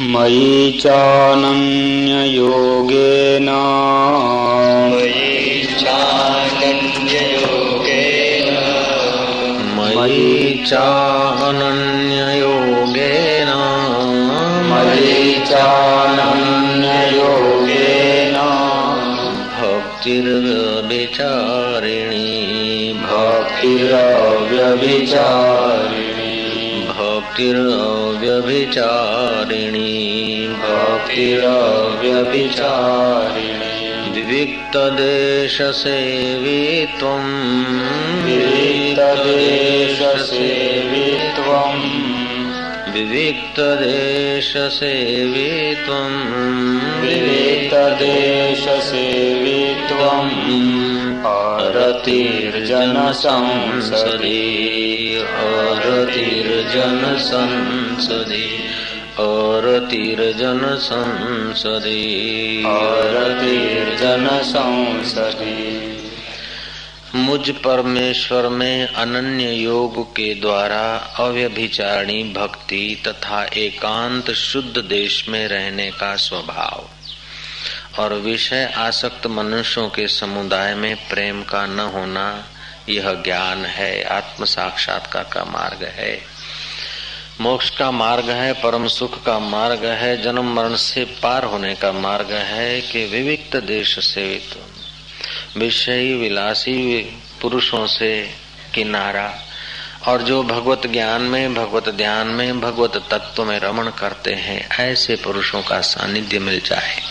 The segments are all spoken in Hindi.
मयि चानन्ययोगेन मयि चानन्ययोगेन मयि चानन्ययोगेन मयि चानन्ययोगेन भक्तिर्व्यभिचारिणी। भक्तिरव्यभिचारिणी। भक्तिरव्यभिचारिणी। भक्तिरव्यभिचारिणी विविक्तदेशसेवित्वम्। विविक्तदेशसेवित्वम्। विविक्तदेशसेवित्वम्। विविक्तदेशसेवित्वम्। आरतिर्जनसंसदि। आरतिर्जनसंसदि। आरतिर्जनसंसदि आरतिर्जनसंसदि मुझ परमेश्वर में अनन्य योग के द्वारा अव्यभिचारणी भक्ति तथा एकांत शुद्ध देश में रहने का स्वभाव और विषय आसक्त मनुष्यों के समुदाय में प्रेम का न होना यह ज्ञान है आत्म साक्षात्कार का मार्ग है। मोक्ष का मार्ग है, परम सुख का मार्ग है, जन्म मरण से पार होने का मार्ग है कि विविक्त देश सेवित विषयी विलासी पुरुषों से किनारा, और जो भगवत ज्ञान में, भगवत ध्यान में, भगवत तत्व में रमण करते हैं, ऐसे पुरुषों का सानिध्य मिल जाए।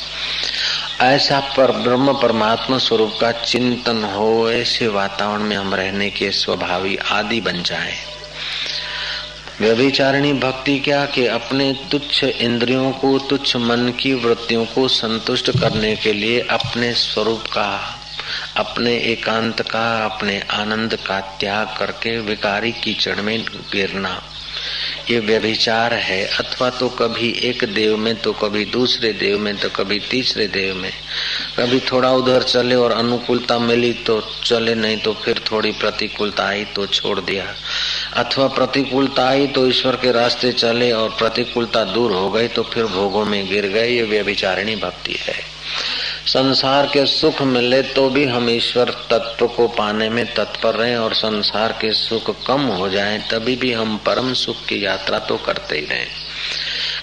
ऐसा पर ब्रह्म परमात्मा स्वरूप का चिंतन हो, ऐसे वातावरण में हम रहने के स्वभावी आदि बन जाए। व्यभिचारिणी भक्ति क्या कि अपने तुच्छ इंद्रियों को, तुच्छ मन की वृत्तियों को संतुष्ट करने के लिए अपने स्वरूप का, अपने एकांत का, अपने आनंद का त्याग करके विकारी कीचड़ में गिरना। ये व्यभिचार है, अथवा तो कभी एक देव में तो कभी दूसरे देव में तो कभी तीसरे देव में। कभी थोड़ा उधर चले और अनुकूलता मिली तो चले, नहीं तो फिर थोड़ी प्रतिकूलता आई तो छोड़ दिया। अथवा प्रतिकूलता आई तो ईश्वर के रास्ते चले और प्रतिकूलता दूर हो गई तो फिर भोगों में गिर गए ये व्यभिचारिणी भक्ति है। संसार के सुख मिले तो भी हम ईश्वर तत्व को पाने में तत्पर रहे और संसार के सुख कम हो जाए, तभी भी हम परम सुख की यात्रा तो करते ही रहे।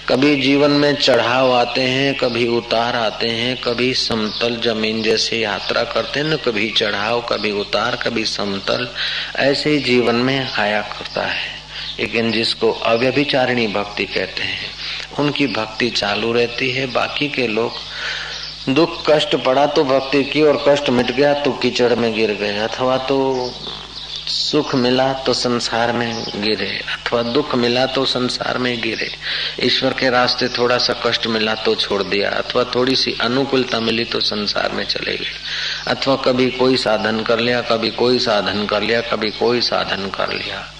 कभी जीवन में चढ़ाव आते हैं, कभी उतार आते हैं, कभी समतल ज़मीन जैसे यात्रा करते हैं, न कभी चढ़ाव, कभी उतार, कभी समतल, ऐसे ही जीवन में आया करता है। लेकिन जिसको अव्यभिचारिणी भक्ति कहते हैं, उनकी भक्ति चालू रहती है, बाकी के लोग दुख, कष्ट पड़ा तो भक्ति की और कष्ट मिट गया तो कीचड़ में गिर गए, अथवा तो सुख मिला तो संसार में गिरे, अथवा दुख मिला तो संसार में गिरे। ईश्वर के रास्ते थोड़ा सा कष्ट मिला तो छोड़ दिया, अथवा थोड़ी सी अनुकूलता मिली तो संसार में चले गए। अथवा कभी कोई साधन कर लिया, कभी कोई साधन कर लिया, कभी कोई साधन कर लिया।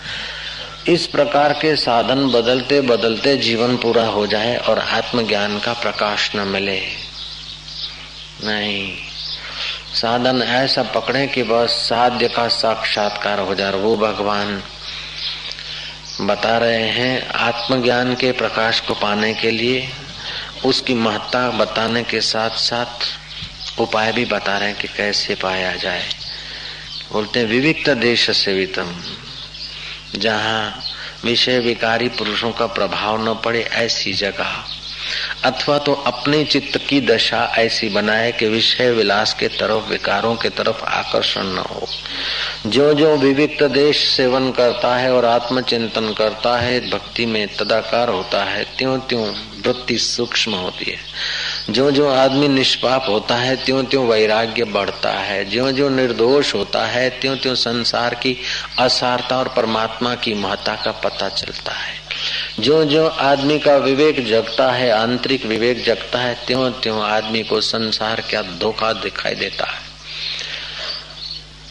इस प्रकार के साधन बदलते बदलते जीवन पूरा हो जाए और आत्मज्ञान का प्रकाश न मिले। नहीं। साधन ऐसा पकड़े कि बस साध्य का साक्षात्कार हो जाए। वो भगवान बता रहे हैं, आत्मज्ञान के प्रकाश को पाने के लिए, उसकी महत्ता बताने के साथ साथ उपाय भी बता रहे हैं कि कैसे पाया जाए। बोलते विविक्त देश सेवितम, जहाँ विषय विकारी पुरुषों का प्रभाव न पड़े ऐसी जगह। अथवा तो अपने चित्त की दशा ऐसी बनाए कि विषय विलास के तरफ़, विकारों के तरफ़ आकर्षण न हो। जो जो विविक्त देश सेवन करता है और आत्मचिंतन करता है, भक्ति में तदाकार होता है त्यों त्यों वृत्ति सूक्ष्म होती है। जो जो आदमी निष्पाप होता है त्यों त्यों वैराग्य बढ़ता है। जो जो निर्दोष होता है त्यों त्यों संसार की असारता और परमात्मा की महत्ता का पता चलता है। जो जो आदमी का विवेक जगता है, आंतरिक विवेक जगता है त्यों त्यों आदमी को संसार क्या धोखा दिखाई देता है?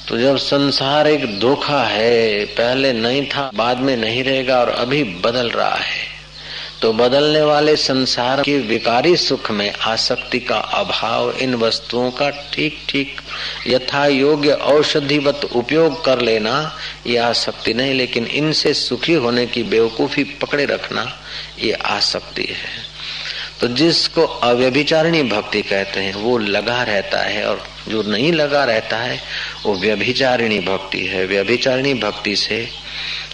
तो जब संसार एक धोखा है, पहले नहीं था, बाद में नहीं रहेगा और अभी बदल रहा है। तो बदलने वाले संसार के विकारी सुख में आसक्ति का अभाव इन वस्तुओं का ठीक ठीक यथा योग्य औषधिवत उपयोग कर लेना, ये आसक्ति नहीं, लेकिन इनसे सुखी होने की बेवकूफ़ी पकड़े रखना, ये आसक्ति है। तो जिसको अव्यभिचारिणी भक्ति कहते हैं, वो लगा रहता है, और जो नहीं लगा रहता है, वो व्यभिचारिणी भक्ति है। व्यभिचारिणी भक्ति से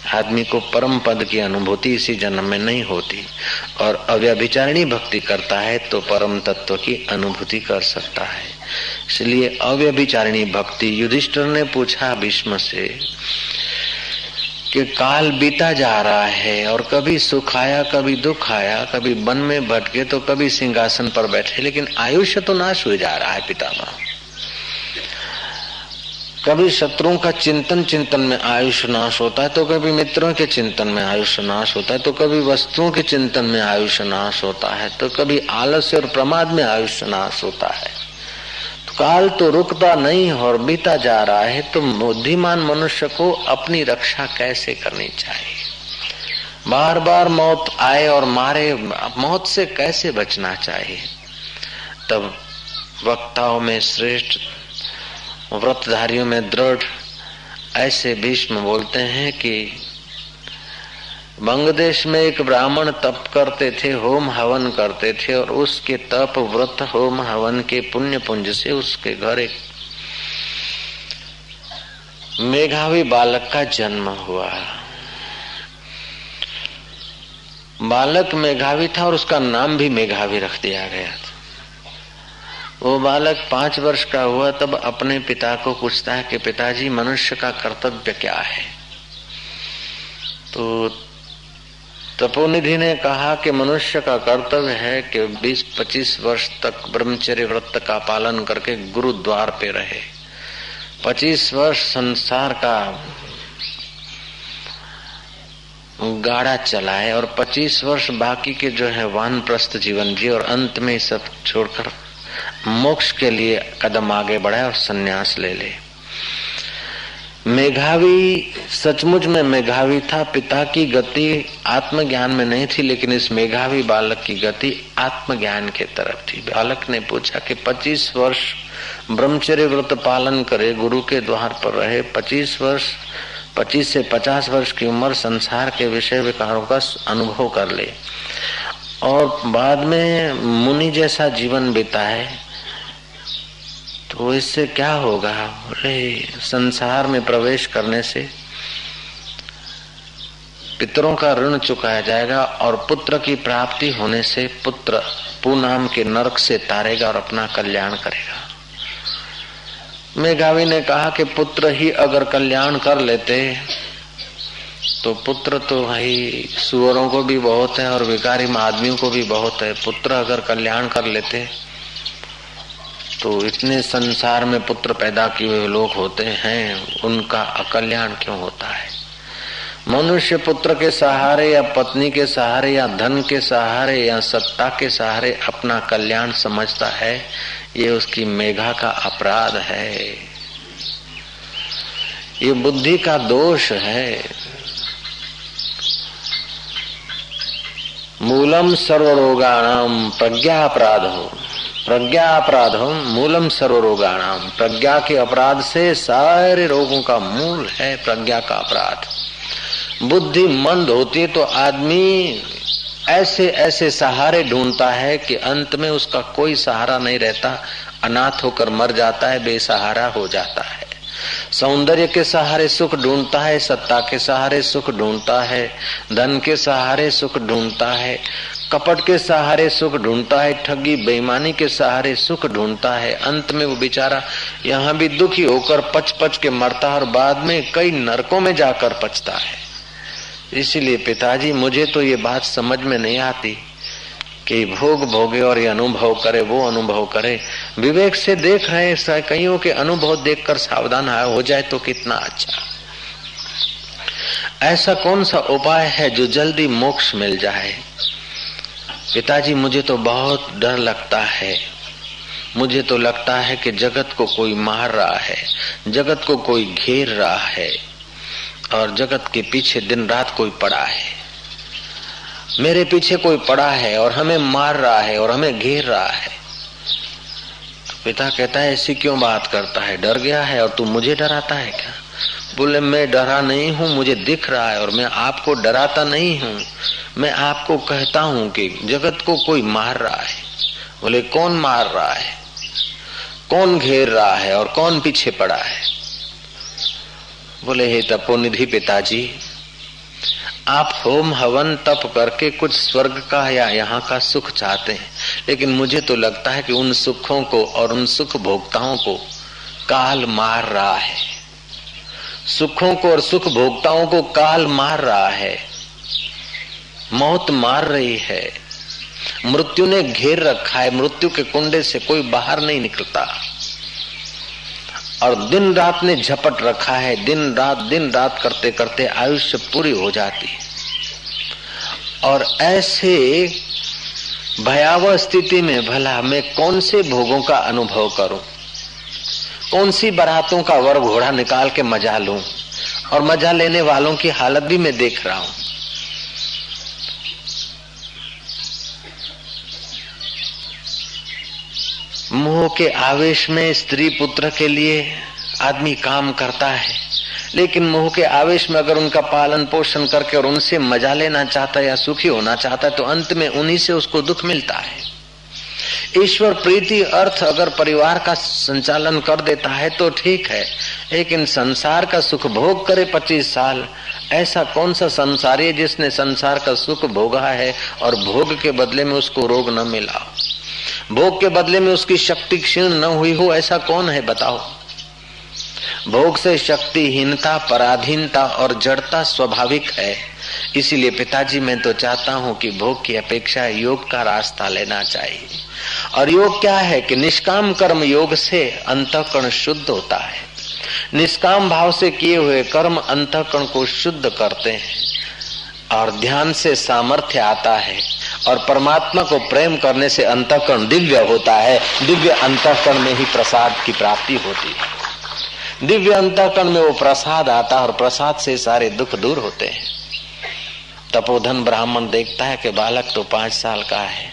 आदमी को परम पद की अनुभूति इसी जन्म में नहीं होती और अव्यभिचारिणी भक्ति करता है तो परम तत्व की अनुभूति कर सकता है। इसलिए अव्यभिचारिणी भक्ति युधिष्ठिर ने पूछा भीष्म से कि काल बीता जा रहा है और कभी सुख आया, कभी दुख आया, कभी वन में भटके तो कभी सिंहासन पर बैठे, लेकिन आयुष्य तो नाश हो जा रहा है पितामह। कभी शत्रुओं का चिंतन चिंतन में आयुष नाश होता है तो कभी मित्रों के चिंतन में आयुष नाश होता है तो कभी वस्तुओं के चिंतन में आयुष नाश होता है तो कभी आलस्य और प्रमाद में आयुष नाश होता है। तो काल तो रुकता नहीं और बीता जा रहा है तो बुद्धिमान मनुष्य को अपनी रक्षा कैसे करनी चाहिए? बार बार मौत आए और मारे मौत से कैसे बचना चाहिए? तब वक्ताओं में श्रेष्ठ व्रतधारियों में दृढ़ ऐसे भीष्म बोलते हैं कि बंगदेश में एक ब्राह्मण तप करते थे, होम हवन करते थे और उसके तप व्रत होम हवन के पुण्य पुंज से उसके घर एक मेघावी बालक का जन्म हुआ। बालक मेघावी था और उसका नाम भी मेघावी रख दिया गया था। वो बालक पाँच वर्ष का हुआ, तब अपने पिता को पूछता है कि पिताजी, मनुष्य का कर्तव्य क्या है? तो तपोनिधि ने कहा कि मनुष्य का कर्तव्य है कि 20-25 वर्ष तक ब्रह्मचर्य व्रत का पालन करके गुरुद्वार पे रहे। 25 वर्ष संसार का गाड़ा चलाए और 25 वर्ष बाकी के जो है वानप्रस्थ जीवन जी और अंत में सब छोड़कर मोक्ष के लिए कदम आगे बढ़ाए और सन्यास ले ले। मेघावी, सचमुच में मेघावी था, पिता की गति आत्मज्ञान में नहीं थी, लेकिन इस मेघावी बालक की गति आत्मज्ञान के तरफ़ थी। बालक ने पूछा कि 25 वर्ष ब्रह्मचर्य व्रत पालन करे, गुरु के द्वार पर रहे 25 वर्ष 25 से 50 वर्ष की उम्र संसार के विषय विकारों का अनुभव कर ले। और बाद में मुनि जैसा जीवन बिताए तो इससे क्या होगा? बोले संसार में प्रवेश करने से पितरों का ऋण चुकाया जाएगा और पुत्र की प्राप्ति होने से पुत्र पूनाम के नरक से तारेगा और अपना कल्याण करेगा। मेघावी ने कहा कि पुत्र ही अगर कल्याण कर लेते तो पुत्र तो भाई सुअरों को भी बहुत है और विकारी आदमियों को भी बहुत है। पुत्र अगर कल्याण कर लेते तो इतने संसार में पुत्र पैदा किए हुए लोग होते हैं, उनका अकल्याण क्यों होता है? मनुष्य पुत्र के सहारे या पत्नी के सहारे या धन के सहारे या सत्ता के सहारे अपना कल्याण समझता है, ये उसकी मेघा का अपराध है। ये बुद्धि का दोष है। मूलम सर्वरोगाणाम प्रज्ञा अपराध हो प्रज्ञा अपराध हो मूलम सर्व रोगाणाम प्रज्ञा के अपराध से सारे रोगों का मूल है प्रज्ञा का अपराध। बुद्धि मंद होती है तो आदमी ऐसे ऐसे सहारे ढूंढता है कि अंत में उसका कोई सहारा नहीं रहता। अनाथ होकर मर जाता है, बेसहारा हो जाता है। सौंदर्य के सहारे सुख ढूंढता है, सत्ता के सहारे सुख ढूंढता है, धन के सहारे सुख ढूंढता है, कपट के सहारे सुख ढूंढता है, ठगी, बेईमानी के सहारे सुख ढूंढता है। अंत में वो बेचारा यहाँ भी दुखी होकर पच पच के मरता है और बाद में कई नरकों में जाकर पचता है। इसीलिए पिताजी, मुझे तो ये बात समझ में नहीं आती कि भोग भोगे और ये अनुभव करे, वो अनुभव करे। विवेक से देख रहे हैं कईयों के अनुभव देखकर सावधान हो जाए तो कितना अच्छा। ऐसा कौन सा उपाय है जो जल्दी मोक्ष मिल जाए? पिताजी, मुझे तो बहुत डर लगता है। मुझे तो लगता है कि जगत को कोई मार रहा है, जगत को कोई घेर रहा है, और जगत के पीछे दिन रात कोई पड़ा है। मेरे पीछे कोई पड़ा है, और हमें मार रहा है, और हमें घेर रहा है। पिता कहता है, ऐसी क्यों बात करता है? डर गया है और तू मुझे डराता है क्या? बोले, मैं डरा नहीं हूँ, मुझे दिख रहा है और मैं आपको डराता नहीं हूँ। मैं आपको कहता हूँ कि जगत को कोई मार रहा है। बोले, कौन मार रहा है? कौन घेर रहा है और कौन पीछे पड़ा है? बोले, हे तपोनिधि पिताजी, आप होम हवन तप करके कुछ स्वर्ग का या यहाँ का सुख चाहते हैं। लेकिन मुझे तो लगता है कि उन सुखों को और उन सुख भोक्ताओं को काल मार रहा है। सुखों को और सुख भोक्ताओं को काल मार रहा है। मौत मार रही है। मृत्यु ने घेर रखा है। मृत्यु के कुंडे से कोई बाहर नहीं निकलता। और दिन रात ने झपट रखा है। दिन रात दिन रात करते करते आयुष्य पूरी हो जाती है। और ऐसे भयावह स्थिति में, भला, मैं कौन से भोगों का अनुभव करूँ? कौन सी बरातों का वर घोड़ा निकाल के मज़ा लूँ? और मज़ा लेने वालों की हालत भी मैं देख रहा हूँ। मोह के आवेश में स्त्री पुत्र के लिए आदमी काम करता है। लेकिन मोह के आवेश में अगर उनका पालन पोषण करके और उनसे मज़ा लेना चाहता है या सुखी होना चाहता है तो अंत में उन्हीं से उसको दुख मिलता है। ईश्वर प्रीति, अर्थ अगर परिवार का संचालन कर देता है तो ठीक है। लेकिन संसार का सुख भोग करे पच्चीस साल, ऐसा कौन सा संसारी है जिसने संसार का सुख भोगा है और भोग के बदले में उसको रोग न मिला भोग के बदले में उसकी शक्ति क्षीण न हुई हो, ऐसा कौन है बताओ? भोग से शक्तिहीनता, पराधीनता और जड़ता स्वाभाविक है। इसीलिए पिताजी, मैं तो चाहता हूँ कि भोग की अपेक्षा योग का रास्ता लेना चाहिए। और योग क्या है कि निष्काम कर्म योग से अंतकरण शुद्ध होता है। निष्काम भाव से किए हुए कर्म अंतकरण को शुद्ध करते हैं। और ध्यान से सामर्थ्य आता है। और परमात्मा को प्रेम करने से अंतकरण दिव्य होता है। दिव्य अंतकरण में ही प्रसाद की प्राप्ति होती है। दिव्य अंतकरण में वो प्रसाद आता है और प्रसाद से सारे दुख दूर होते हैं। तपोधन ब्राह्मण देखता है कि बालक तो पाँच साल का है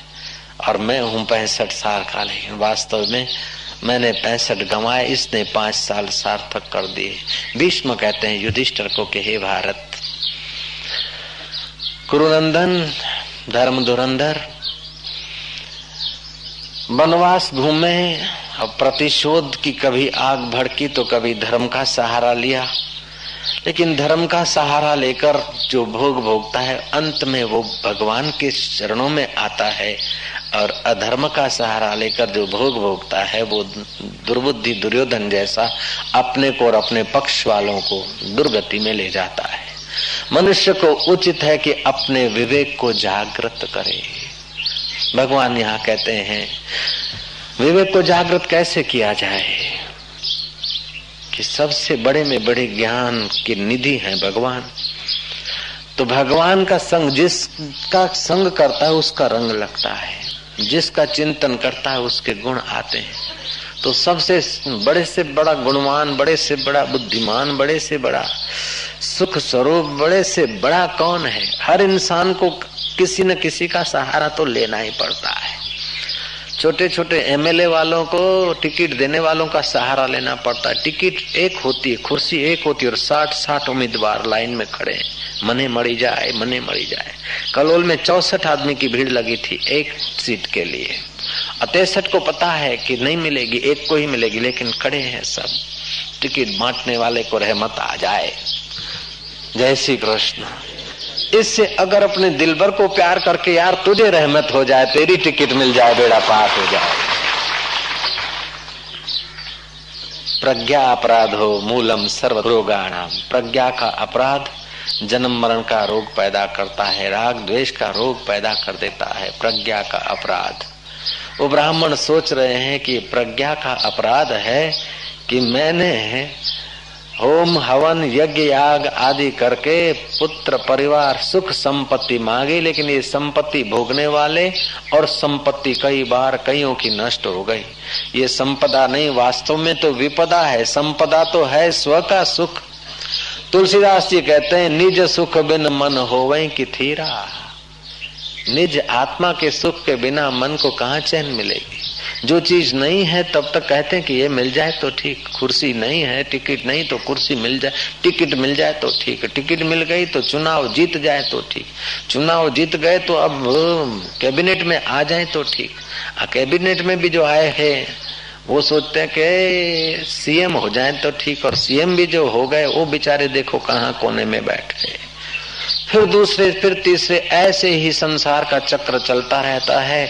और मैं हूँ पैंसठ साल का, लेकिन वास्तव में मैंने पैंसठ गंवाए, इसने पाँच साल सार्थक कर दिए। भीष्म कहते हैं, युधिष्ठर को कि हे भारत, कुरुनंदन धर्म धुरंधर वनवास घूमे और प्रतिशोध की कभी आग भड़की तो कभी धर्म का सहारा लिया। लेकिन धर्म का सहारा लेकर जो भोग भोगता है, अंत में वो भगवान के चरणों में आता है और अधर्म का सहारा लेकर जो भोग भोगता है, वो दुर्बुद्धि दुर्योधन जैसा अपने को और अपने पक्ष वालों को दुर्गति में ले जाता है। मनुष्य को उचित है कि अपने विवेक को जागृत करे। भगवान यहाँ कहते हैं विवेक को जागृत कैसे किया जाए कि सबसे बड़े में बड़े ज्ञान की निधि है भगवान? तो भगवान का संग, जिसका संग करता है, उसका रंग लगता है। जिसका चिंतन करता है, उसके गुण आते हैं। तो सबसे बड़े से बड़ा गुणवान, बड़े से बड़ा बुद्धिमान, बड़े से बड़ा सुख स्वरूप, बड़े से बड़ा कौन है? हर इंसान को किसी न किसी का सहारा तो लेना ही पड़ता है। छोटे छोटे एमएलए वालों को टिकट देने वालों का सहारा लेना पड़ता है। टिकट एक होती है, कुर्सी एक होती है और साठ साठ उम्मीदवार लाइन में खड़े मने मरी जाए, मने मरी जाए। कलोल में चौसठ आदमी की भीड़ लगी थी एक सीट के लिए। तिरसठ को पता है कि नहीं मिलेगी, एक को ही मिलेगी, लेकिन खड़े हैं सब। टिकट बांटने वाले को रहमत आ जाए। जय श्री कृष्ण। इससे अगर अपने दिलबर को प्यार करके यार तुझे रहमत हो जाए, तेरी टिकट मिल जाए, बेड़ा पार हो जाए। प्रज्ञा अपराध हो, मूलम सर्व रोगाणाम। प्रज्ञा का अपराध जन्म मरण का रोग पैदा करता है, राग द्वेष का रोग पैदा कर देता है। प्रज्ञा का अपराध। वो ब्राह्मण सोच रहे हैं कि प्रज्ञा का अपराध है कि मैंने होम हवन, यज्ञ, याग आदि करके पुत्र परिवार सुख संपत्ति मांगी, लेकिन ये संपत्ति भोगने वाले और संपत्ति कई बार कईयों की नष्ट हो गई। ये संपदा नहीं, वास्तव में तो विपदा है, संपदा तो है स्व का सुख। तुलसीदास जी कहते हैं, निज सुख बिन मन हो की थीरा। निज आत्मा के सुख के बिना मन को कहा चैन मिलेगी? जो चीज़ नहीं है, तब तक कहते हैं कि ये मिल जाए तो ठीक। कुर्सी नहीं है, टिकट नहीं तो कुर्सी मिल जाए। टिकट मिल जाए तो ठीक। टिकट मिल गई तो चुनाव जीत जाए तो ठीक। चुनाव जीत गए तो अब कैबिनेट में आ जाए तो ठीक। कैबिनेट में भी जो आए हैं, वो सोचते हैं कि सीएम हो जाए तो ठीक और सीएम भी जो हो गए, वो बेचारे देखो कहाँ कोने में बैठ गए। फिर दूसरे, फिर तीसरे, ऐसे ही संसार का चक्र चलता रहता है।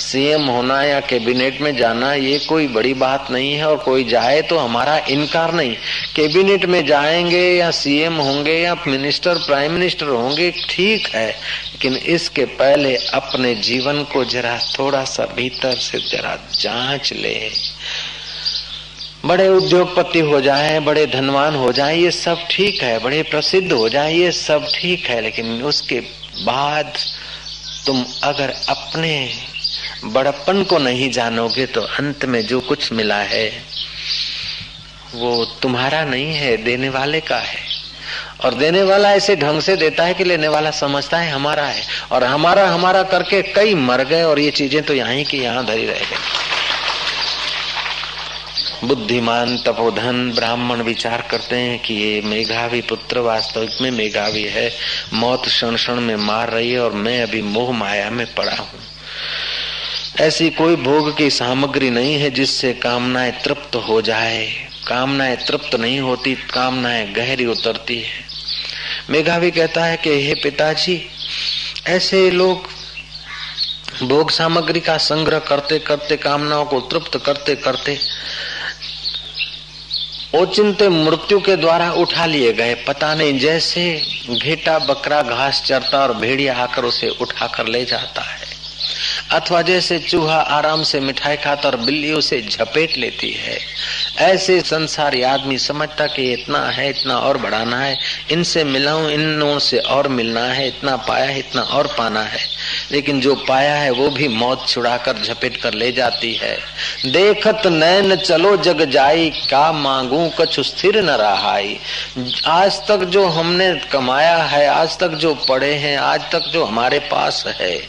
सीएम होना या कैबिनेट में जाना, ये कोई बड़ी बात नहीं है और कोई जाए तो हमारा इनकार नहीं। कैबिनेट में जाएँगे या सीएम होंगे या मिनिस्टर, प्राइम मिनिस्टर होंगे, ठीक है, लेकिन इसके पहले अपने जीवन को जरा थोड़ा सा भीतर से जरा जाँच ले। बड़े उद्योगपति हो जाए, बड़े धनवान हो जाए, ये सब ठीक है, बड़े प्रसिद्ध हो जाए, ये सब ठीक है, लेकिन उसके बाद तुम अगर अपने बड़प्पन को नहीं जानोगे तो अंत में जो कुछ मिला है, वो तुम्हारा नहीं है, देने वाले का है। और देने वाला ऐसे ढंग से देता है कि लेने वाला समझता है हमारा है। और हमारा हमारा करके कई मर गए और ये चीज़ें तो यहीं की यहाँ धरी रह गई। बुद्धिमान तपोधन ब्राह्मण विचार करते हैं कि ये मेघावी पुत्र वास्तविक में मेघावी है, मौत क्षण क्षण में मार रही है और मैं अभी मोह माया में पड़ा हूँ। ऐसी कोई भोग की सामग्री नहीं है जिससे कामनाएँ तृप्त हो जाए। कामनाएँ तृप्त नहीं होती, कामनाएँ गहरी उतरती है। मेघावी कहता है कि, हे पिताजी, ऐसे लोग भोग सामग्री का संग्रह करते करते, कामनाओं को तृप्त करते करते ओचिंते मृत्यु के द्वारा उठा लिए गए। पता नहीं, जैसे घेटा, बकरा, घास चरता और भेड़िया आकर उसे उठाकर ले जाता है। अथवा जैसे चूहा आराम से मिठाई खाता और बिल्ली उसे झपेट लेती है, ऐसे संसारी आदमी समझता कि इतना है, इतना और बढ़ाना है, इनसे मिलाऊं, इन से और मिलना है, इतना पाया है, इतना और पाना है। लेकिन जो पाया है, वो भी मौत छुड़ाकर झपेट कर ले जाती है। देखत नैन चलो जग जाई, का मांगू कछु स्थिर न रहाई। आज तक जो हमने कमाया है, आज तक जो पढ़े हैं, आज तक जो हमारे पास है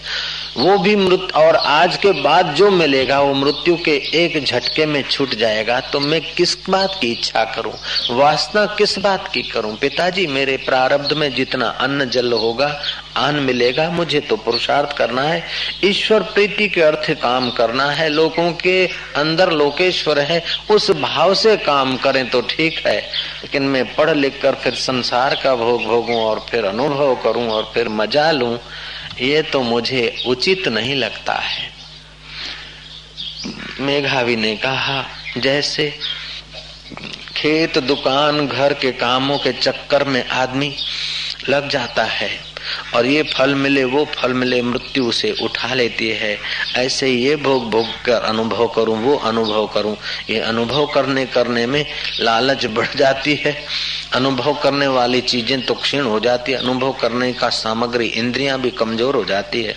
वो भी मृत और आज के बाद जो मिलेगा, वो मृत्यु के एक झटके में छूट जाएगा। तो मैं किस बात की इच्छा करूँ? वासना किस बात की करूँ? पिताजी, मेरे प्रारब्ध में जितना अन्न जल होगा अन्न मिलेगा। मुझे तो पुरुषार्थ करना है। ईश्वर प्रीति के अर्थ काम करना है। लोगों के अंदर लोकेश्वर है। उस भाव से काम करें तो ठीक है। लेकिन मैं पढ़ लिख कर फिर संसार का भोग भोगूं और फिर अनुभव करूँ और फिर मज़ा लूँ। ये तो मुझे उचित नहीं लगता है। मेघावी ने कहा, जैसे खेत, दुकान, घर के कामों के चक्कर में आदमी लग जाता है और ये फल मिले, वो फल मिले, मृत्यु से उठा लेती है। ऐसे ये भोग भोग कर अनुभव करूँ, वो अनुभव करूँ। ये अनुभव करने करने में लालच बढ़ जाती है। अनुभव करने वाली चीज़ें तो क्षीण हो जाती है। अनुभव करने का सामग्री इंद्रियाँ भी कमज़ोर हो जाती है।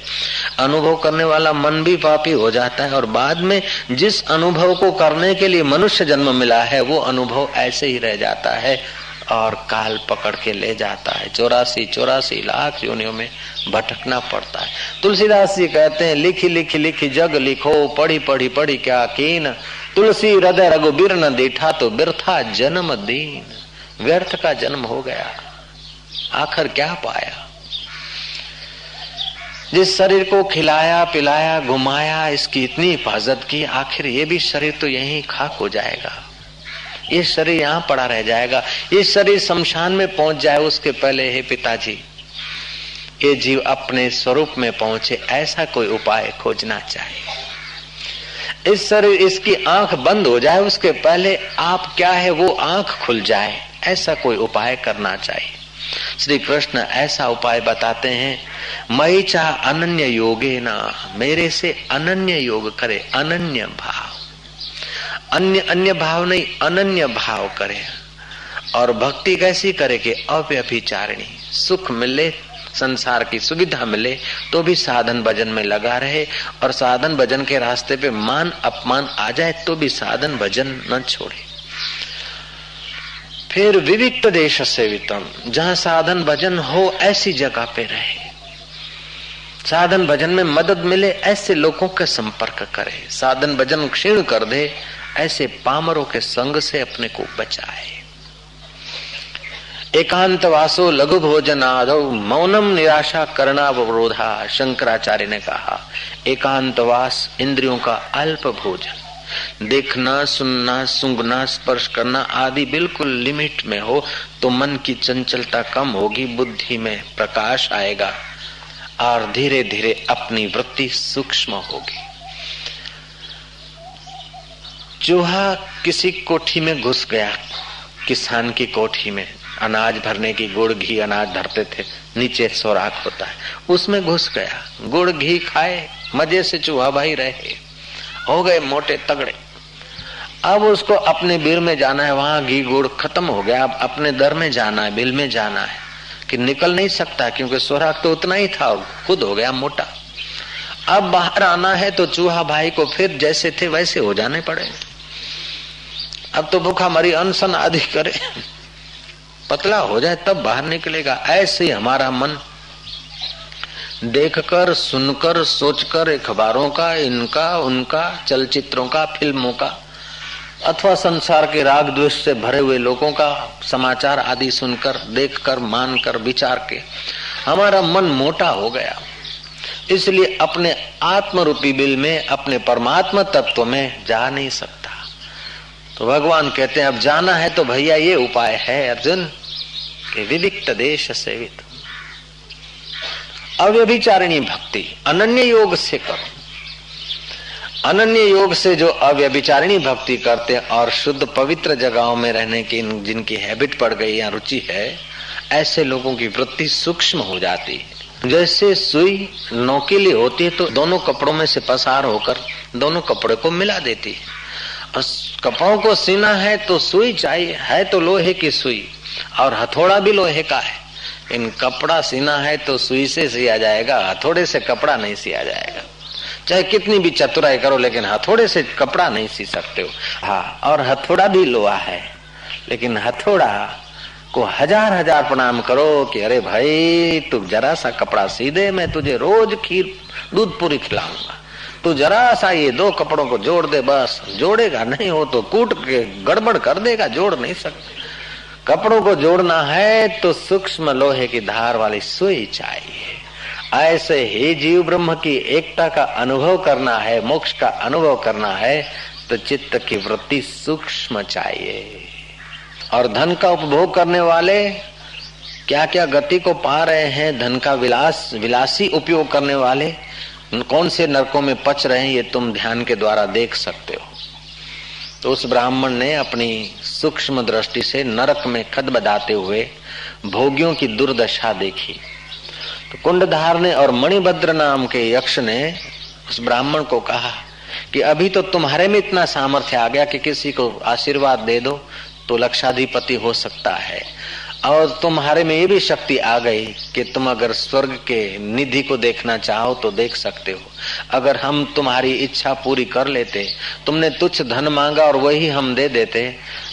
अनुभव करने वाला मन भी पापी हो जाता है और बाद में जिस अनुभव को करने के लिए मनुष्य जन्म मिला है, वो अनुभव ऐसे ही रह जाता है। और काल पकड़ के ले जाता है। चौरासी चौरासी लाख योनियों में भटकना पड़ता है। तुलसीदास जी कहते हैं, लिखी लिखी लिखी जग लिखो, पढ़ी पढ़ी पढ़ी क्या कीन। तुलसी हृदय रघुबीर न देखा तो बिरथा जन्म दीन। व्यर्थ का जन्म हो गया। आखिर क्या पाया? जिस शरीर को खिलाया, पिलाया, घुमाया, इसकी इतनी हिफाजत की, आखिर ये भी शरीर तो यही खाक हो जाएगा। ये शरीर यहाँ पड़ा रह जाएगा। ये शरीर शमशान में पहुँच जाए, उसके पहले हे पिताजी, ये जीव अपने स्वरूप में पहुँचे, ऐसा कोई उपाय खोजना चाहिए। इस शरीर, इसकी आँख बंद हो जाए, उसके पहले आप क्या है, वो आँख खुल जाए, ऐसा कोई उपाय करना चाहिए। श्री कृष्ण ऐसा उपाय बताते हैं मई चाह अनन्य योगे ना मेरे से अनन्य योग करे, अनन्य भाव। अन्य अन्य भाव नहीं, अनन्य भाव करे। और भक्ति कैसी करे कि अव्यभिचारिणी, सुख मिले, संसार की सुविधा मिले तो भी साधन भजन में लगा रहे और साधन भजन के रास्ते पे मान, अपमान आ जाए तो भी साधन भजन न छोड़े। फिर विविक्त देश से वितम जहाँ साधन भजन हो, ऐसी जगह पे रहे। साधन भजन में मदद मिले, ऐसे लोगों के संपर्क करे। साधन भजन क्षीण कर दे ऐसे पामरों के संग से अपने को बचाए। एकांत वासो लघु भोजन आदो मौनम निराशा करना अवरोधा, शंकराचार्य ने कहा। एकांतवास इंद्रियों का अल्प भोजन। देखना, सुनना सुंगना स्पर्श करना आदि बिल्कुल लिमिट में हो तो मन की चंचलता कम होगी, बुद्धि में प्रकाश आएगा। और धीरे धीरे अपनी वृत्ति सूक्ष्म होगी। चूहा किसी कोठी में घुस गया। किसान की कोठी में अनाज भरने की गुड़, घी, अनाज धरते थे। नीचे सोराख होता है। उसमें घुस गया। गुड़, घी खाए। मज़े से चूहा भाई रहे। हो गए मोटे तगड़े। अब उसको अपने बिल में जाना है। वहाँ घी, गुड़ खत्म हो गया। अब अपने दर में जाना है, बिल में जाना है। कि निकल नहीं सकता, क्योंकि सोराख तो उतना ही था। खुद हो गया मोटा। अब बाहर आना है तो चूहा भाई को फिर जैसे थे वैसे हो जाने पड़े। अब तो भूखा मरी अनसन आदि करे। पतला हो जाए, तब बाहर निकलेगा। ऐसे हमारा मन देखकर, सुनकर, सोचकर, अखबारों का, इनका, उनका, चलचित्रों का, फ़िल्मों का, अथवा संसार के राग द्वेष से भरे हुए लोगों का समाचार आदि सुनकर, देखकर, मानकर, विचार के, हमारा मन मोटा हो गया। इसलिए अपने आत्म रूपी बिल में, अपने परमात्मा तत्व में जा नहीं सकता। तो भगवान कहते हैं, अब जाना है तो भैया ये उपाय है, अर्जुन, कि विविक्त देश सेवित अव्यभिचारिणी भक्ति, अनन्य योग से करो। अनन्य योग से जो अव्यभिचारिणी भक्ति करते और शुद्ध पवित्र जगहों में रहने की जिनकी हैबिट पड़ गई या रुचि है, ऐसे लोगों की वृत्ति सूक्ष्म हो जाती है। जैसे सुई नौकीली होती है तो दोनों कपड़ों में से पसार होकर दोनों कपड़े को मिला देती है। कपड़ों को सीना है तो सुई चाहिए, है तो लोहे की सुई, और हथौड़ा भी लोहे का है। इन कपड़ा सीना है तो सुई से सिया जाएगा, हथौड़े से कपड़ा नहीं सिया जाएगा। चाहे कितनी भी चतुराई करो, लेकिन हथौड़े से कपड़ा नहीं सी सकते हो। हाँ और हथौड़ा भी लोहा है, लेकिन हथौड़ा को हज़ार हज़ार प्रणाम करो कि अरे भाई, तू जरा सा कपड़ा सी दे मैं तुझे रोज खीर, दूध पूरी खिलाऊँगा। तू जरा सा ये दो कपड़ों को जोड़ दे बस। जोड़ेगा नहीं हो तो कूट के गड़बड़ कर देगा, जोड़ नहीं सकते। कपड़ों को जोड़ना है तो सूक्ष्म लोहे की धार वाली सुई चाहिए। ऐसे ही जीव ब्रह्म की एकता का अनुभव करना है, मोक्ष का अनुभव करना है तो चित्त की वृत्ति सूक्ष्म चाहिए। और धन का उपभोग करने वाले क्या क्या गति को पा रहे हैं, धन का विलास, विलासी उपयोग करने वाले कौन से नरकों में पच रहे हैं, ये तुम ध्यान के द्वारा देख सकते हो। तो उस ब्राह्मण ने अपनी सूक्ष्म दृष्टि से नरक में खद बदाते हुए भोगियों की दुर्दशा देखी। तो कुंडधार ने और मणिभद्र नाम के यक्ष ने उस ब्राह्मण को कहा कि अभी तो तुम्हारे में इतना सामर्थ्य आ गया कि किसी को आशीर्वाद दे दो तो लक्षाधिपति हो सकता है। और तुम्हारे में ये भी शक्ति आ गई कि तुम अगर स्वर्ग के निधि को देखना चाहो तो देख सकते हो। अगर हम तुम्हारी इच्छा पूरी कर लेते, तुमने तुच्छ धन मांगा और वही हम दे देते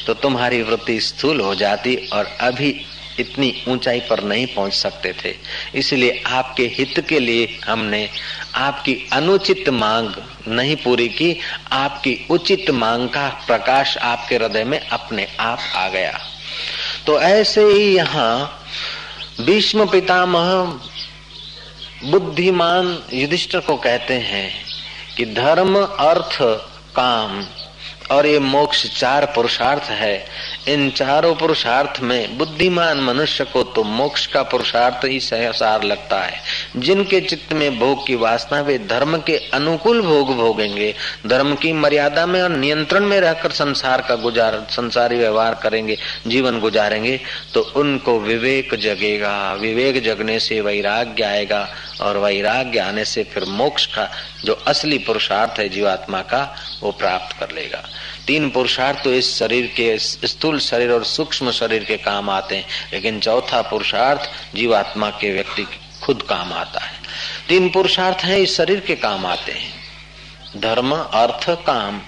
तो तुम्हारी वृत्ति स्थूल हो जाती और अभी इतनी ऊंचाई पर नहीं पहुँच सकते थे। इसलिए आपके हित के लिए हमने आपकी अनुचित मांग नहीं पूरी की, आपकी उचित मांग का प्रकाश आपके हृदय में अपने आप आ गया। तो ऐसे ही यहाँ भीष्म पितामह बुद्धिमान युधिष्ठर को कहते हैं कि धर्म, अर्थ, काम और ये मोक्ष चार पुरुषार्थ है। इन चारों पुरुषार्थ में बुद्धिमान मनुष्य को तो मोक्ष का पुरुषार्थ ही सहसार लगता है। जिनके चित्त में भोग की वासना, वे धर्म के अनुकूल भोग भोगेंगे। धर्म की मर्यादा में और नियंत्रण में रहकर संसार का गुजार, संसारी व्यवहार करेंगे, जीवन गुजारेंगे तो उनको विवेक जगेगा। विवेक जगने से वैराग्य आएगा और वैराग्य आने से फिर मोक्ष का जो असली पुरुषार्थ है जीवात्मा का, वो प्राप्त कर लेगा। तीन पुरुषार्थ तो इस शरीर के स्थूल शरीर और सूक्ष्म शरीर के काम आते हैं, लेकिन चौथा पुरुषार्थ जीवात्मा के व्यक्ति खुद काम आता है। तीन पुरुषार्थ हैं, इस शरीर के काम आते हैं। धर्म, अर्थ, काम,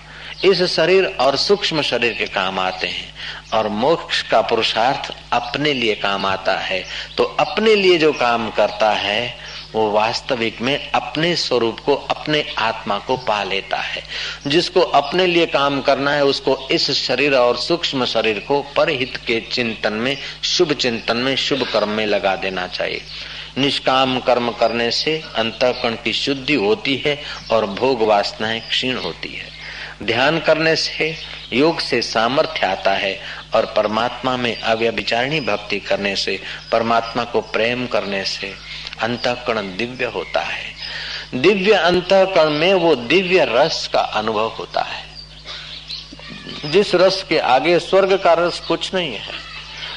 इस शरीर और सूक्ष्म शरीर के काम आते हैं। और मोक्ष का पुरुषार्थ अपने लिए काम आता है। तो अपने लिए जो काम करता है वो वास्तविक में अपने स्वरूप को, अपने आत्मा को पा लेता है। जिसको अपने लिए काम करना है, उसको इस शरीर और सूक्ष्म शरीर को परहित के चिंतन में, शुभ चिंतन में, शुभ कर्म में लगा देना चाहिए। निष्काम कर्म करने से अंतकरण की शुद्धि होती है और भोग वासनाएँ क्षीण होती है। ध्यान करने से योग से सामर्थ्य आता है और परमात्मा में अव्यभिचारिणी भक्ति करने से, परमात्मा को प्रेम करने से अंतकरण दिव्य होता है। दिव्य अंतकरण में वो दिव्य रस का अनुभव होता है। जिस रस के आगे स्वर्ग का रस कुछ नहीं है,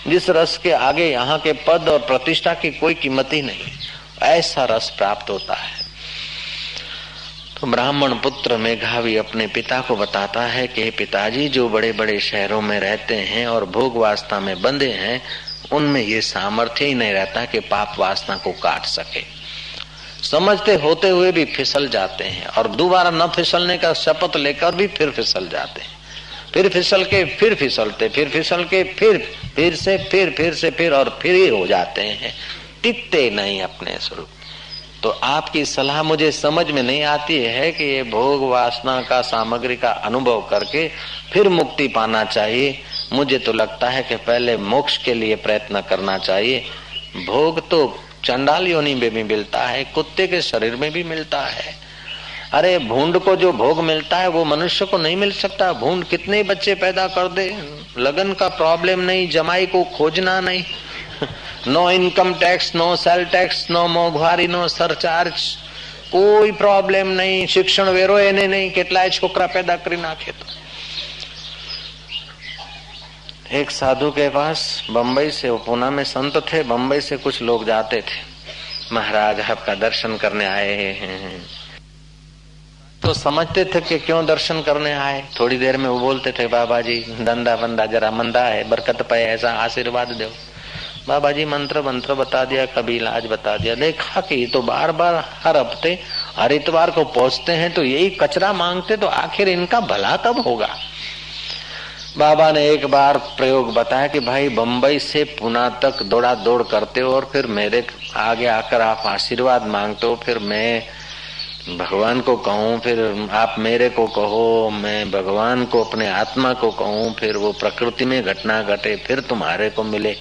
जिस रस के आगे यहाँ के पद और प्रतिष्ठा की कोई कीमत ही नहीं, ऐसा रस प्राप्त होता है। तो ब्राह्मण पुत्र मेघावी अपने पिता को बताता है कि पिताजी, जो बड़े बड़े शहरों में रहते हैं और भोग वास्ता में बंधे हैं उनमें ये सामर्थ्य ही नहीं रहता कि पाप वासना को काट सके। समझते होते हुए भी फिसल जाते हैं और दोबारा न फिसलने का शपथ लेकर भी फिर फिसल जाते हैं। फिर फिसल के फिर फिसलते, फिर फिसल के फिर फिर से, फिर फिर से, फिर और फिर ही हो जाते हैं। टिकते नहीं अपने स्वरूप। तो आपकी सलाह मुझे समझ में नहीं आती है कि ये भोग वासना का सामग्री का अनुभव करके फिर मुक्ति पाना चाहिए। मुझे तो लगता है कि पहले मोक्ष के लिए प्रयत्न करना चाहिए भोग तो चंडाल योनि में भी मिलता है कुत्ते के शरीर में भी मिलता है अरे भूड को जो भोग मिलता है वो मनुष्य को नहीं मिल सकता भूड कितने बच्चे पैदा कर दे लगन का प्रॉब्लम नहीं जमाई को खोजना नहीं no income tax no sale tax no મોંઘવારી નો સરચાર્જ કોઈ પ્રોબ્લેમ નહીં શિક્ષણ વેરો એને નહીં કેટલાય છોકરા પેદા કરી નાખે તો एक साधु के पास बम्बई से पूना में संत थे बम्बई से कुछ लोग जाते थे। महाराज आपका दर्शन करने आए हैं। तो समझते थे कि क्यों दर्शन करने आए? थोड़ी देर में वो बोलते थे, बाबा जी धंधा बंदा जरा मंदा है, बरकत पे ऐसा आशीर्वाद दो। बाबा जी मंत्र मंत्र बता दिया, कभी इलाज बता दिया। देखा कि तो बार बार हर हफ़्ते हर इतवार को पहुँचते हैं तो यही कचरा मांगते तो आखिर इनका भला कब होगा? बाबा ने एक बार प्रयोग बताया कि भाई बम्बई से पुना तक दौड़ा दौड़ करते हो और फिर मेरे आगे आकर आप आशीर्वाद मांगते हो, फिर मैं भगवान को कहूँ, फिर आप मेरे को कहो, मैं भगवान को, अपने आत्मा को कहूँ, फिर वो प्रकृति में घटना घटे, फिर तुम्हारे को मिले।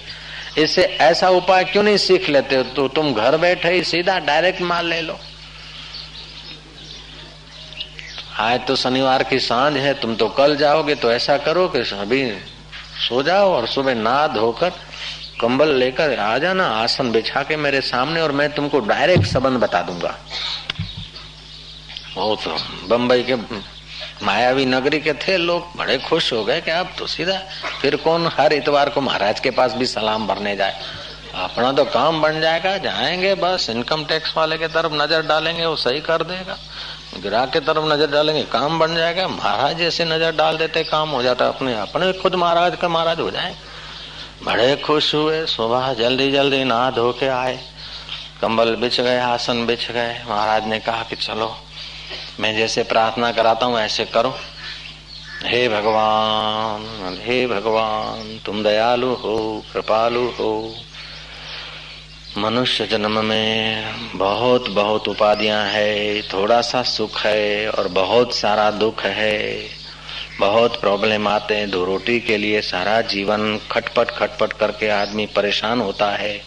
इससे ऐसा उपाय क्यों नहीं सीख लेते हो? तो तुम घर बैठे ही सीधा डायरेक्ट माल ले लो। आज तो शनिवार की साँझ है, तुम तो कल जाओगे तो ऐसा करो कि अभी सो जाओ और सुबह ना धोकर कंबल लेकर आ जाना, आसन बिछा के मेरे सामने और मैं तुमको डायरेक्ट संबंध बता दूँगा। वो तो बम्बई के मायावी नगरी के थे लोग, बड़े खुश हो गए कि अब तो सीधा फिर कौन हर इतवार को महाराज के पास भी सलाम भरने जाए। अपना तो काम बन जाएगा, जाएँगे बस इनकम टैक्स वाले के तरफ़ नज़र डालेंगे, वो सही कर देगा। ग्राहक के तरफ़ नज़र डालेंगे, काम बन जाएगा, महाराज जैसे नज़र डाल देते, काम हो जाता अपने अपने खुद महाराज का महाराज हो जाए। बड़े खुश हुए, सुबह जल्दी जल्दी नहा धो के आए। कंबल बिछ गए, आसन बिछ गए। महाराज ने कहा कि चलो, मैं जैसे प्रार्थना कराता हूँ, ऐसे करो। हे भगवान हे भगवान, तुम दयालु हो, कृपालु हो। मनुष्य जन्म में बहुत बहुत उपाधियाँ है थोड़ा सा सुख है और बहुत सारा दुख है। बहुत प्रॉब्लम आते हैं दो रोटी के लिए सारा जीवन खटपट खटपट करके आदमी परेशान होता है।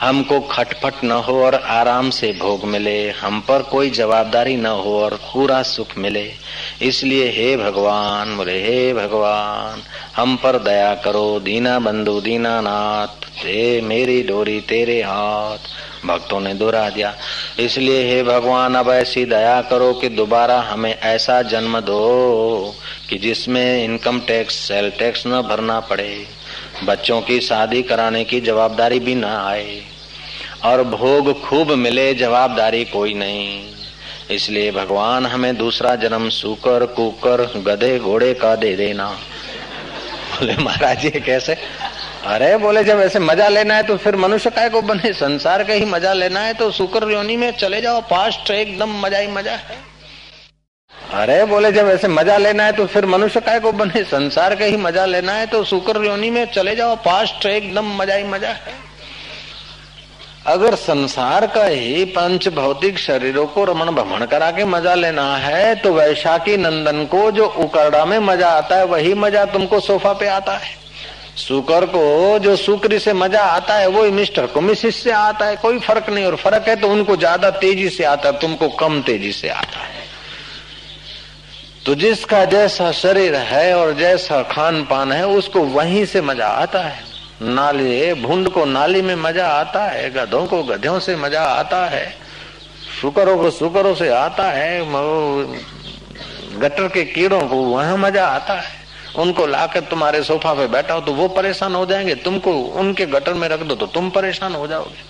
हमको खटपट न हो और आराम से भोग मिले, हम पर कोई जवाबदारी न हो और पूरा सुख मिले। इसलिए हे भगवान, बोले, हे भगवान, हम पर दया करो, दीना बंधु, दीना नाथ, हे मेरी डोरी, तेरे हाथ। भक्तों ने दोहरा दिया। इसलिए हे भगवान, अब ऐसी दया करो कि दोबारा हमें ऐसा जन्म दो कि जिसमें इनकम टैक्स, सेल टैक्स न भरना पड़े। बच्चों की शादी कराने की जवाबदारी भी ना आए। और भोग खूब मिले जवाबदारी कोई नहीं। इसलिए भगवान हमें दूसरा जन्म सुकर, कुकर, गधे, घोड़े का दे देना। बोले, महाराज, ये कैसे? अरे, बोले, जब ऐसे मज़ा लेना है तो फिर मनुष्य काय को बने? संसार का ही मज़ा लेना है तो सुकर योनि में चले जाओ फास्ट एकदम मज़ा ही मज़ा है। अरे बोले, जब ऐसे मज़ा लेना है तो फिर मनुष्य काय को बने? संसार का ही मज़ा लेना है तो सुकर योनि में चले जाओ फास्ट एकदम मज़ा ही मज़ा है। अगर संसार का ही पंच भौतिक शरीरों को रमण भ्रमण करा के मज़ा लेना है तो वैशाखी नंदन को जो उकरड़ा में मज़ा आता है, वही मज़ा तुमको सोफा पे आता है। सुकर को जो सुकरी से मज़ा आता है, वो मिस्टर को मिसिस से आता है, कोई फ़र्क नहीं, और फ़र्क है तो उनको ज़्यादा तेज़ी से आता है, तुमको कम तेज़ी से आता है। तो जिसका जैसा शरीर है और जैसा खान पान है, उसको वहीं से मज़ा आता है। नाली, भूड को नाली में मज़ा आता है, गधों को गधों से मज़ा आता है, शुकरों को शुकरों से आता है गटर के कीड़ों को वहाँ मज़ा आता है। उनको लाकर तुम्हारे सोफा पे बैठा हो तो वो परेशान हो जाएँगे। तुमको उनके गटर में रख दो तो तुम परेशान हो जाओगे।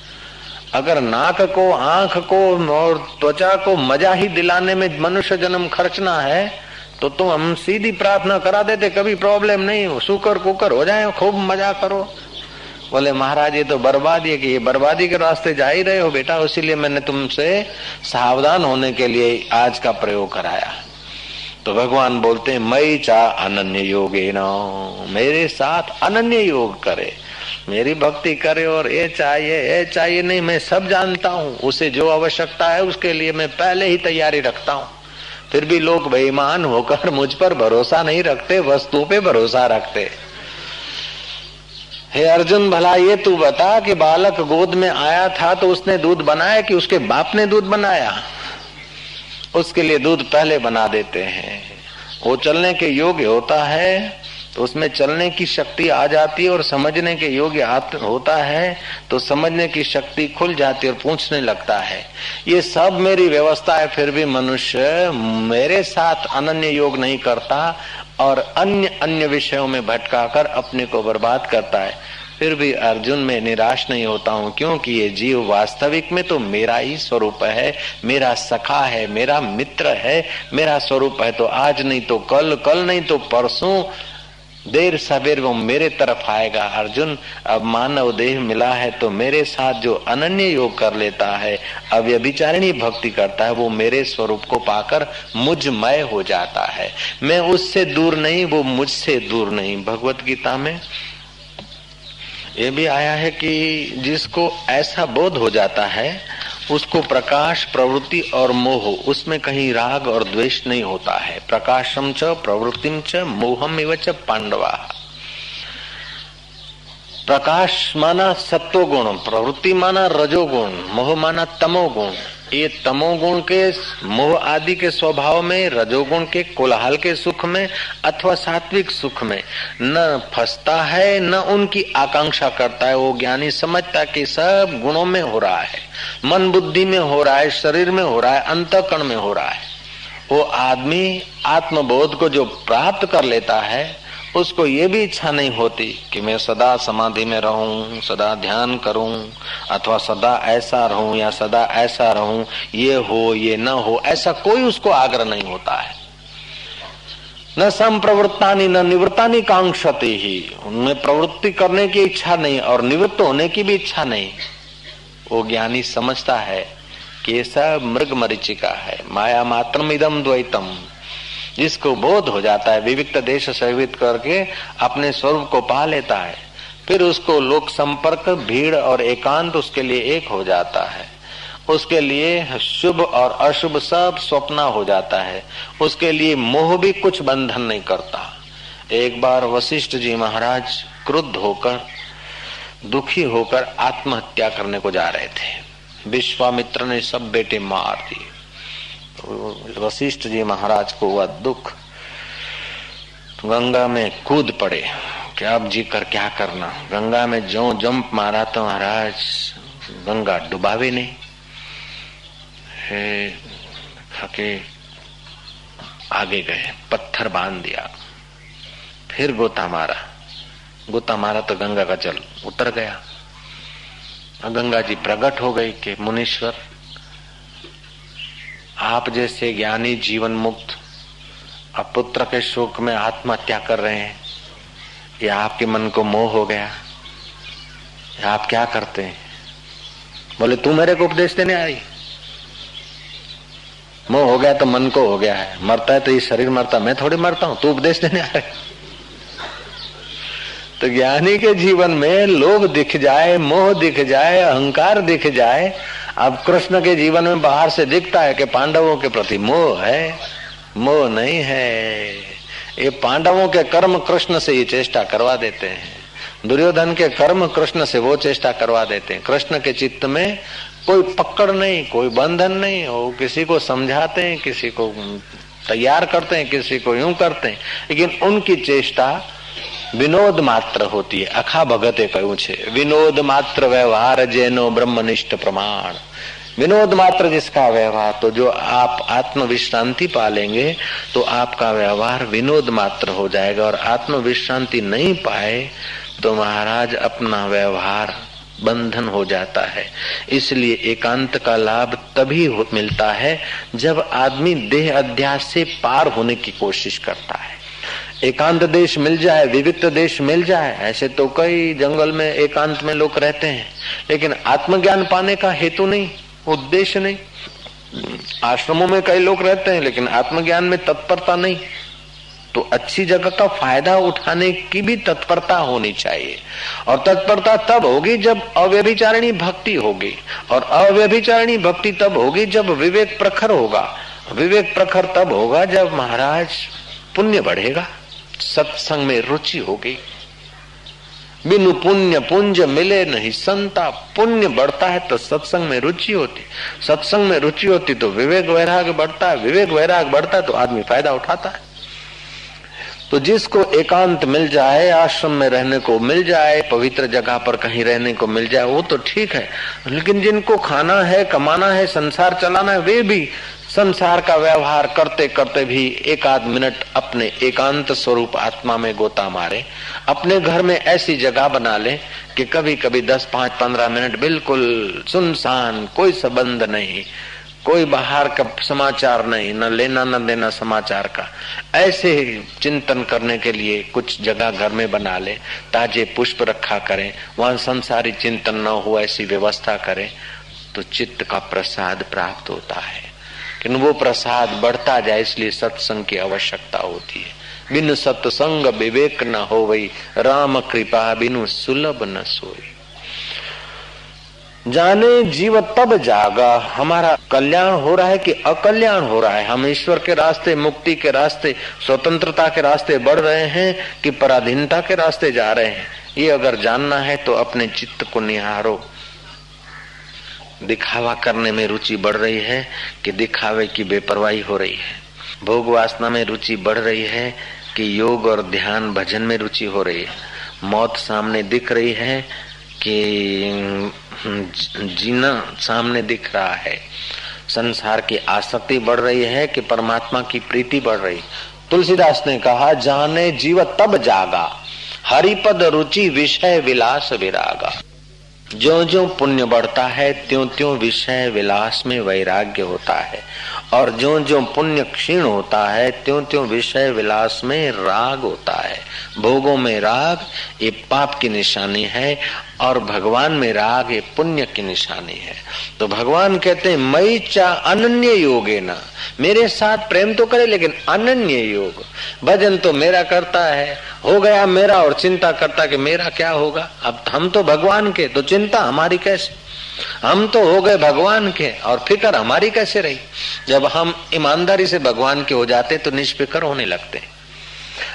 अगर नाक को, आँख को और त्वचा को मज़ा ही दिलाने में मनुष्य जन्म खर्चना है तो तुम हम सीधी प्रार्थना करा देते, कभी प्रॉब्लम नहीं हो। सुकर कुकर हो जाए, खूब मज़ा करो। बोले, महाराज, ये तो बर्बादी है कि ये बर्बादी के रास्ते जा ही रहे हो बेटा इसीलिए मैंने तुमसे सावधान होने के लिए आज का प्रयोग कराया। तो भगवान बोलते हैं, मई चा अनन्य योगे न, मेरे साथ अनन्य योग करे। मेरी भक्ति करे और ये चाहिए ये चाहिए नहीं, मैं सब जानता हूँ। उसे जो आवश्यकता है, उसके लिए मैं पहले ही तैयारी रखता हूँ। फिर भी लोग बेईमान होकर मुझ पर भरोसा नहीं रखते वस्तु पे भरोसा रखते। हे अर्जुन, भला ये तू बता कि बालक गोद में आया था तो उसने दूध बनाया कि उसके बाप ने दूध बनाया? उसके लिए दूध पहले बना देते हैं। वो चलने के योग्य होता है तो उसमें चलने की शक्ति आ जाती है और समझने के योग्य होता है तो समझने की शक्ति खुल जाती है और पूछने लगता है। ये सब मेरी व्यवस्था है, फिर भी मनुष्य मेरे साथ अनन्य योग नहीं करता और अन्य अन्य विषयों में भटका कर अपने को बर्बाद करता है। फिर भी अर्जुन में निराश नहीं होता हूँ, क्योंकि ये जीव वास्तविक में तो मेरा ही स्वरूप है, मेरा सखा है, मेरा मित्र है, मेरा स्वरूप है तो आज नहीं तो कल कल नहीं तो परसों देर सवेर वो मेरे तरफ़ आएगा। अर्जुन, अब मानव देह मिला है तो मेरे साथ जो अनन्य योग कर लेता है अब व्यभिचारिणी भक्ति करता है, वो मेरे स्वरूप को पाकर मुझमय हो जाता है। मैं उससे दूर नहीं, वो मुझसे दूर नहीं। भगवत गीता में ये भी आया है कि जिसको ऐसा बोध हो जाता है उसको प्रकाश, प्रवृत्ति और मोह, उसमें कहीं राग और द्वेष नहीं होता है। प्रकाशम च प्रवृत्तिम च मोहम एवं च पांडवा। प्रकाश माना सत्वगुण, प्रवृत्ति माना रजोगुण, मोह माना तमोगुण। ये तमोगुण के मोह आदि के स्वभाव में, रजोगुण के कोलाहल के सुख में, अथवा सात्विक सुख में, न फंसता है, न उनकी आकांक्षा करता है। वो ज्ञानी समझता कि सब गुणों में हो रहा है। मन बुद्धि में हो रहा है, शरीर में हो रहा है अंतकण में हो रहा है। वो आदमी आत्मबोध को जो प्राप्त कर लेता है उसको ये भी इच्छा नहीं होती कि मैं सदा समाधि में रहूँ, सदा ध्यान करूँ, अथवा सदा ऐसा रहूँ या सदा ऐसा रहूँ, ये हो, ये न हो, ऐसा कोई उसको आग्रह नहीं होता है। न संप्रवृत्ता न निवृत्ता कांक्षते ही। उनमें प्रवृत्ति करने की इच्छा नहीं और निवृत्त होने की भी इच्छा नहीं। वो ज्ञानी समझता है कि ये सब मृग मरीचिका है। माया मात्रम इदम द्वैतम। जिसको बोध हो जाता है, विविक्त देश सेवित करके अपने स्वरूप को पा लेता है, फिर उसको लोक संपर्क, भीड़ और एकांत उसके लिए एक हो जाता है। उसके लिए शुभ और अशुभ सब स्वप्न हो जाता है। उसके लिए मोह भी कुछ बंधन नहीं करता। एक बार वशिष्ठ जी महाराज क्रुद्ध होकर, दुखी होकर आत्महत्या करने को जा रहे थे। विश्वामित्र ने सब बेटे मार दिए। वशिष्ठ जी महाराज को हुआ दुख। गंगा में कूद पड़े। कि अब जी कर क्या करना? गंगा में जो जंप मारा तो महाराज, गंगा डुबावे नहीं। हके आगे गए, पत्थर बाँध दिया। फिर गोता मारा। गोता मारा तो गंगा का जल उतर गया। गंगा जी प्रकट हो गई कि मुनीश्वर आप जैसे ज्ञानी जीवन मुक्त अब पुत्र के शोक में आत्महत्या कर रहे हैं, या आपके मन को मोह हो गया। या आप क्या करते हैं? बोले, तू मेरे को उपदेश देने आई। मोह हो गया तो मन को हो गया है। मरता है तो ये शरीर मरता मैं थोड़ी मरता हूँ, तू उपदेश देने आ रहे तो ज्ञानी के जीवन में लोभ दिख जाए, मोह दिख जाए, अहंकार दिख जाए अब कृष्ण के जीवन में बाहर से दिखता है कि पांडवों के प्रति मोह है, मोह नहीं है। ये पांडवों के कर्म कृष्ण से ये चेष्टा करवा देते हैं। दुर्योधन के कर्म कृष्ण से वो चेष्टा करवा देते हैं। कृष्ण के चित्त में कोई पकड़ नहीं, कोई बंधन नहीं, वो किसी को समझाते हैं, किसी को तैयार करते हैं, किसी को यूँ करते हैं। लेकिन उनकी चेष्टा विनोद मात्र होती है। अखा भगते कहूँ छे। विनोद मात्र व्यवहार जेनो ब्रह्मनिष्ठ प्रमाण। विनोद मात्र जिसका व्यवहार तो जो आप आत्मविश्रांति पालेंगे तो आपका व्यवहार विनोद मात्र हो जाएगा। और आत्मविश्रांति नहीं पाए तो महाराज अपना व्यवहार बंधन हो जाता है। इसलिए एकांत का लाभ तभी मिलता है, जब आदमी देह अध्यास से पार होने की कोशिश करता है। एकांत देश मिल जाए, विविध देश मिल जाए, ऐसे तो कई जंगल में, एकांत में लोग रहते हैं। लेकिन आत्मज्ञान पाने का हेतु नहीं, उद्देश्य नहीं। आश्रमों में कई लोग रहते हैं, लेकिन आत्मज्ञान में तत्परता नहीं। तो अच्छी जगह का फ़ायदा उठाने की भी तत्परता होनी चाहिए। और तत्परता तब होगी जब अव्यभिचारिणी भक्ति होगी। और अव्यभिचारिणी भक्ति तब होगी जब विवेक प्रखर होगा। विवेक प्रखर तब होगा जब महाराज पुण्य बढ़ेगा। सत्संग में रुचि होगी बिनु पुण्य पुंज मिले नहीं, संता पुण्य बढ़ता है तो सत्संग में रुचि होती। सत्संग में रुचि होती तो विवेक वैराग बढ़ता है, विवेक वैराग बढ़ता है तो आदमी फ़ायदा उठाता है। तो जिसको एकांत मिल जाए, आश्रम में रहने को मिल जाए, पवित्र जगह पर कहीं रहने को मिल जाए, वो तो ठीक है। लेकिन जिनको खाना है, कमाना है, संसार चलाना है, वे भी संसार का व्यवहार करते करते भी एक आध मिनट अपने एकांत स्वरूप आत्मा में गोता मारे, अपने घर में ऐसी जगह बना ले कि कभी कभी दस, पाँच, पंद्रह मिनट बिल्कुल सुनसान, कोई संबंध नहीं, कोई बाहर का समाचार नहीं, न लेना, न देना समाचार का। ऐसे चिंतन करने के लिए कुछ जगह घर में बना ले, ताजे पुष्प रखा करें, वहाँ संसारी चिंतन न हो, ऐसी व्यवस्था करें तो चित्त का प्रसाद प्राप्त होता है। लेकिन वो प्रसाद बढ़ता जाए, इसलिए सत्संग की आवश्यकता होती है। बिन सत्संग विवेक न हो वही राम कृपा बिनु सुलभ न सोई। जाने जीव तब जागा, हमारा कल्याण हो रहा है कि अकल्याण हो रहा है? हम ईश्वर के रास्ते, मुक्ति के रास्ते, स्वतंत्रता के रास्ते बढ़ रहे हैं कि पराधीनता के रास्ते जा रहे हैं? ये अगर जानना है तो अपने चित्त को निहारो। दिखावा करने में रुचि बढ़ रही है कि दिखावे की बेपरवाही हो रही है। भोग वासना में रुचि बढ़ रही है कि योग और ध्यान भजन में रुचि हो रही है। मौत सामने दिख रही है कि जीना सामने दिख रहा है। संसार की आसक्ति बढ़ रही है कि परमात्मा की प्रीति बढ़ रही। तुलसीदास ने कहा, जाने जीव तब जागा, हरिपद रुचि विषय विलास विरागा। जो जो पुण्य बढ़ता है त्यों त्यों विषय विलास में वैराग्य होता है। और जो जो पुण्य क्षीण होता है त्यों त्यों विषय विलास में राग होता है। भोगों में राग, ये पाप की निशानी है, और भगवान में राग, ये पुण्य की निशानी है। तो भगवान कहते हैं, मई चा अनन्य योगे ना। मेरे साथ प्रेम तो करे, लेकिन अनन्य योग। भजन तो मेरा करता है। हो गया मेरा और चिंता करता कि मेरा क्या होगा? अब हम तो भगवान के तो चिंता हमारी कैसे? हम तो हो गए भगवान के, और फ़िक्र हमारी कैसे रही? जब हम ईमानदारी से भगवान के हो जाते तो निष्फिक्र होने लगते।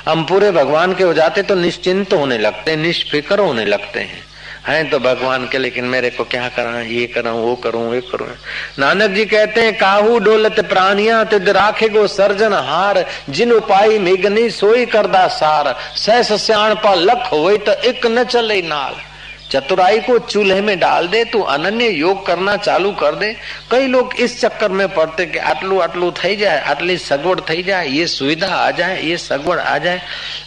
हम पूरे भगवान के हो जाते तो निश्चिंत होने लगते, निष्फिक्र होने लगते हैं। हैं तो भगवान के, लेकिन मेरे को क्या करा ये करूँ वो करूँ ये करूँ। नानक जी कहते हैं, काहू डोलत प्राणिया तिद राखे गो सर्जन हार, जिन उपाय मेघनी सोई करदा सार। सहस सियाण पा लख हो तो एक न चले नाल। चतुराई को चूल्हे में डाल दे तू अनन्य योग करना चालू कर दे कई लोग इस चक्कर में पड़ते कि आटलू आटलू થઈ જાય આટલી સગવડ થઈ જાય ये सुविधा आ जाए ये सगवड़ आ जाए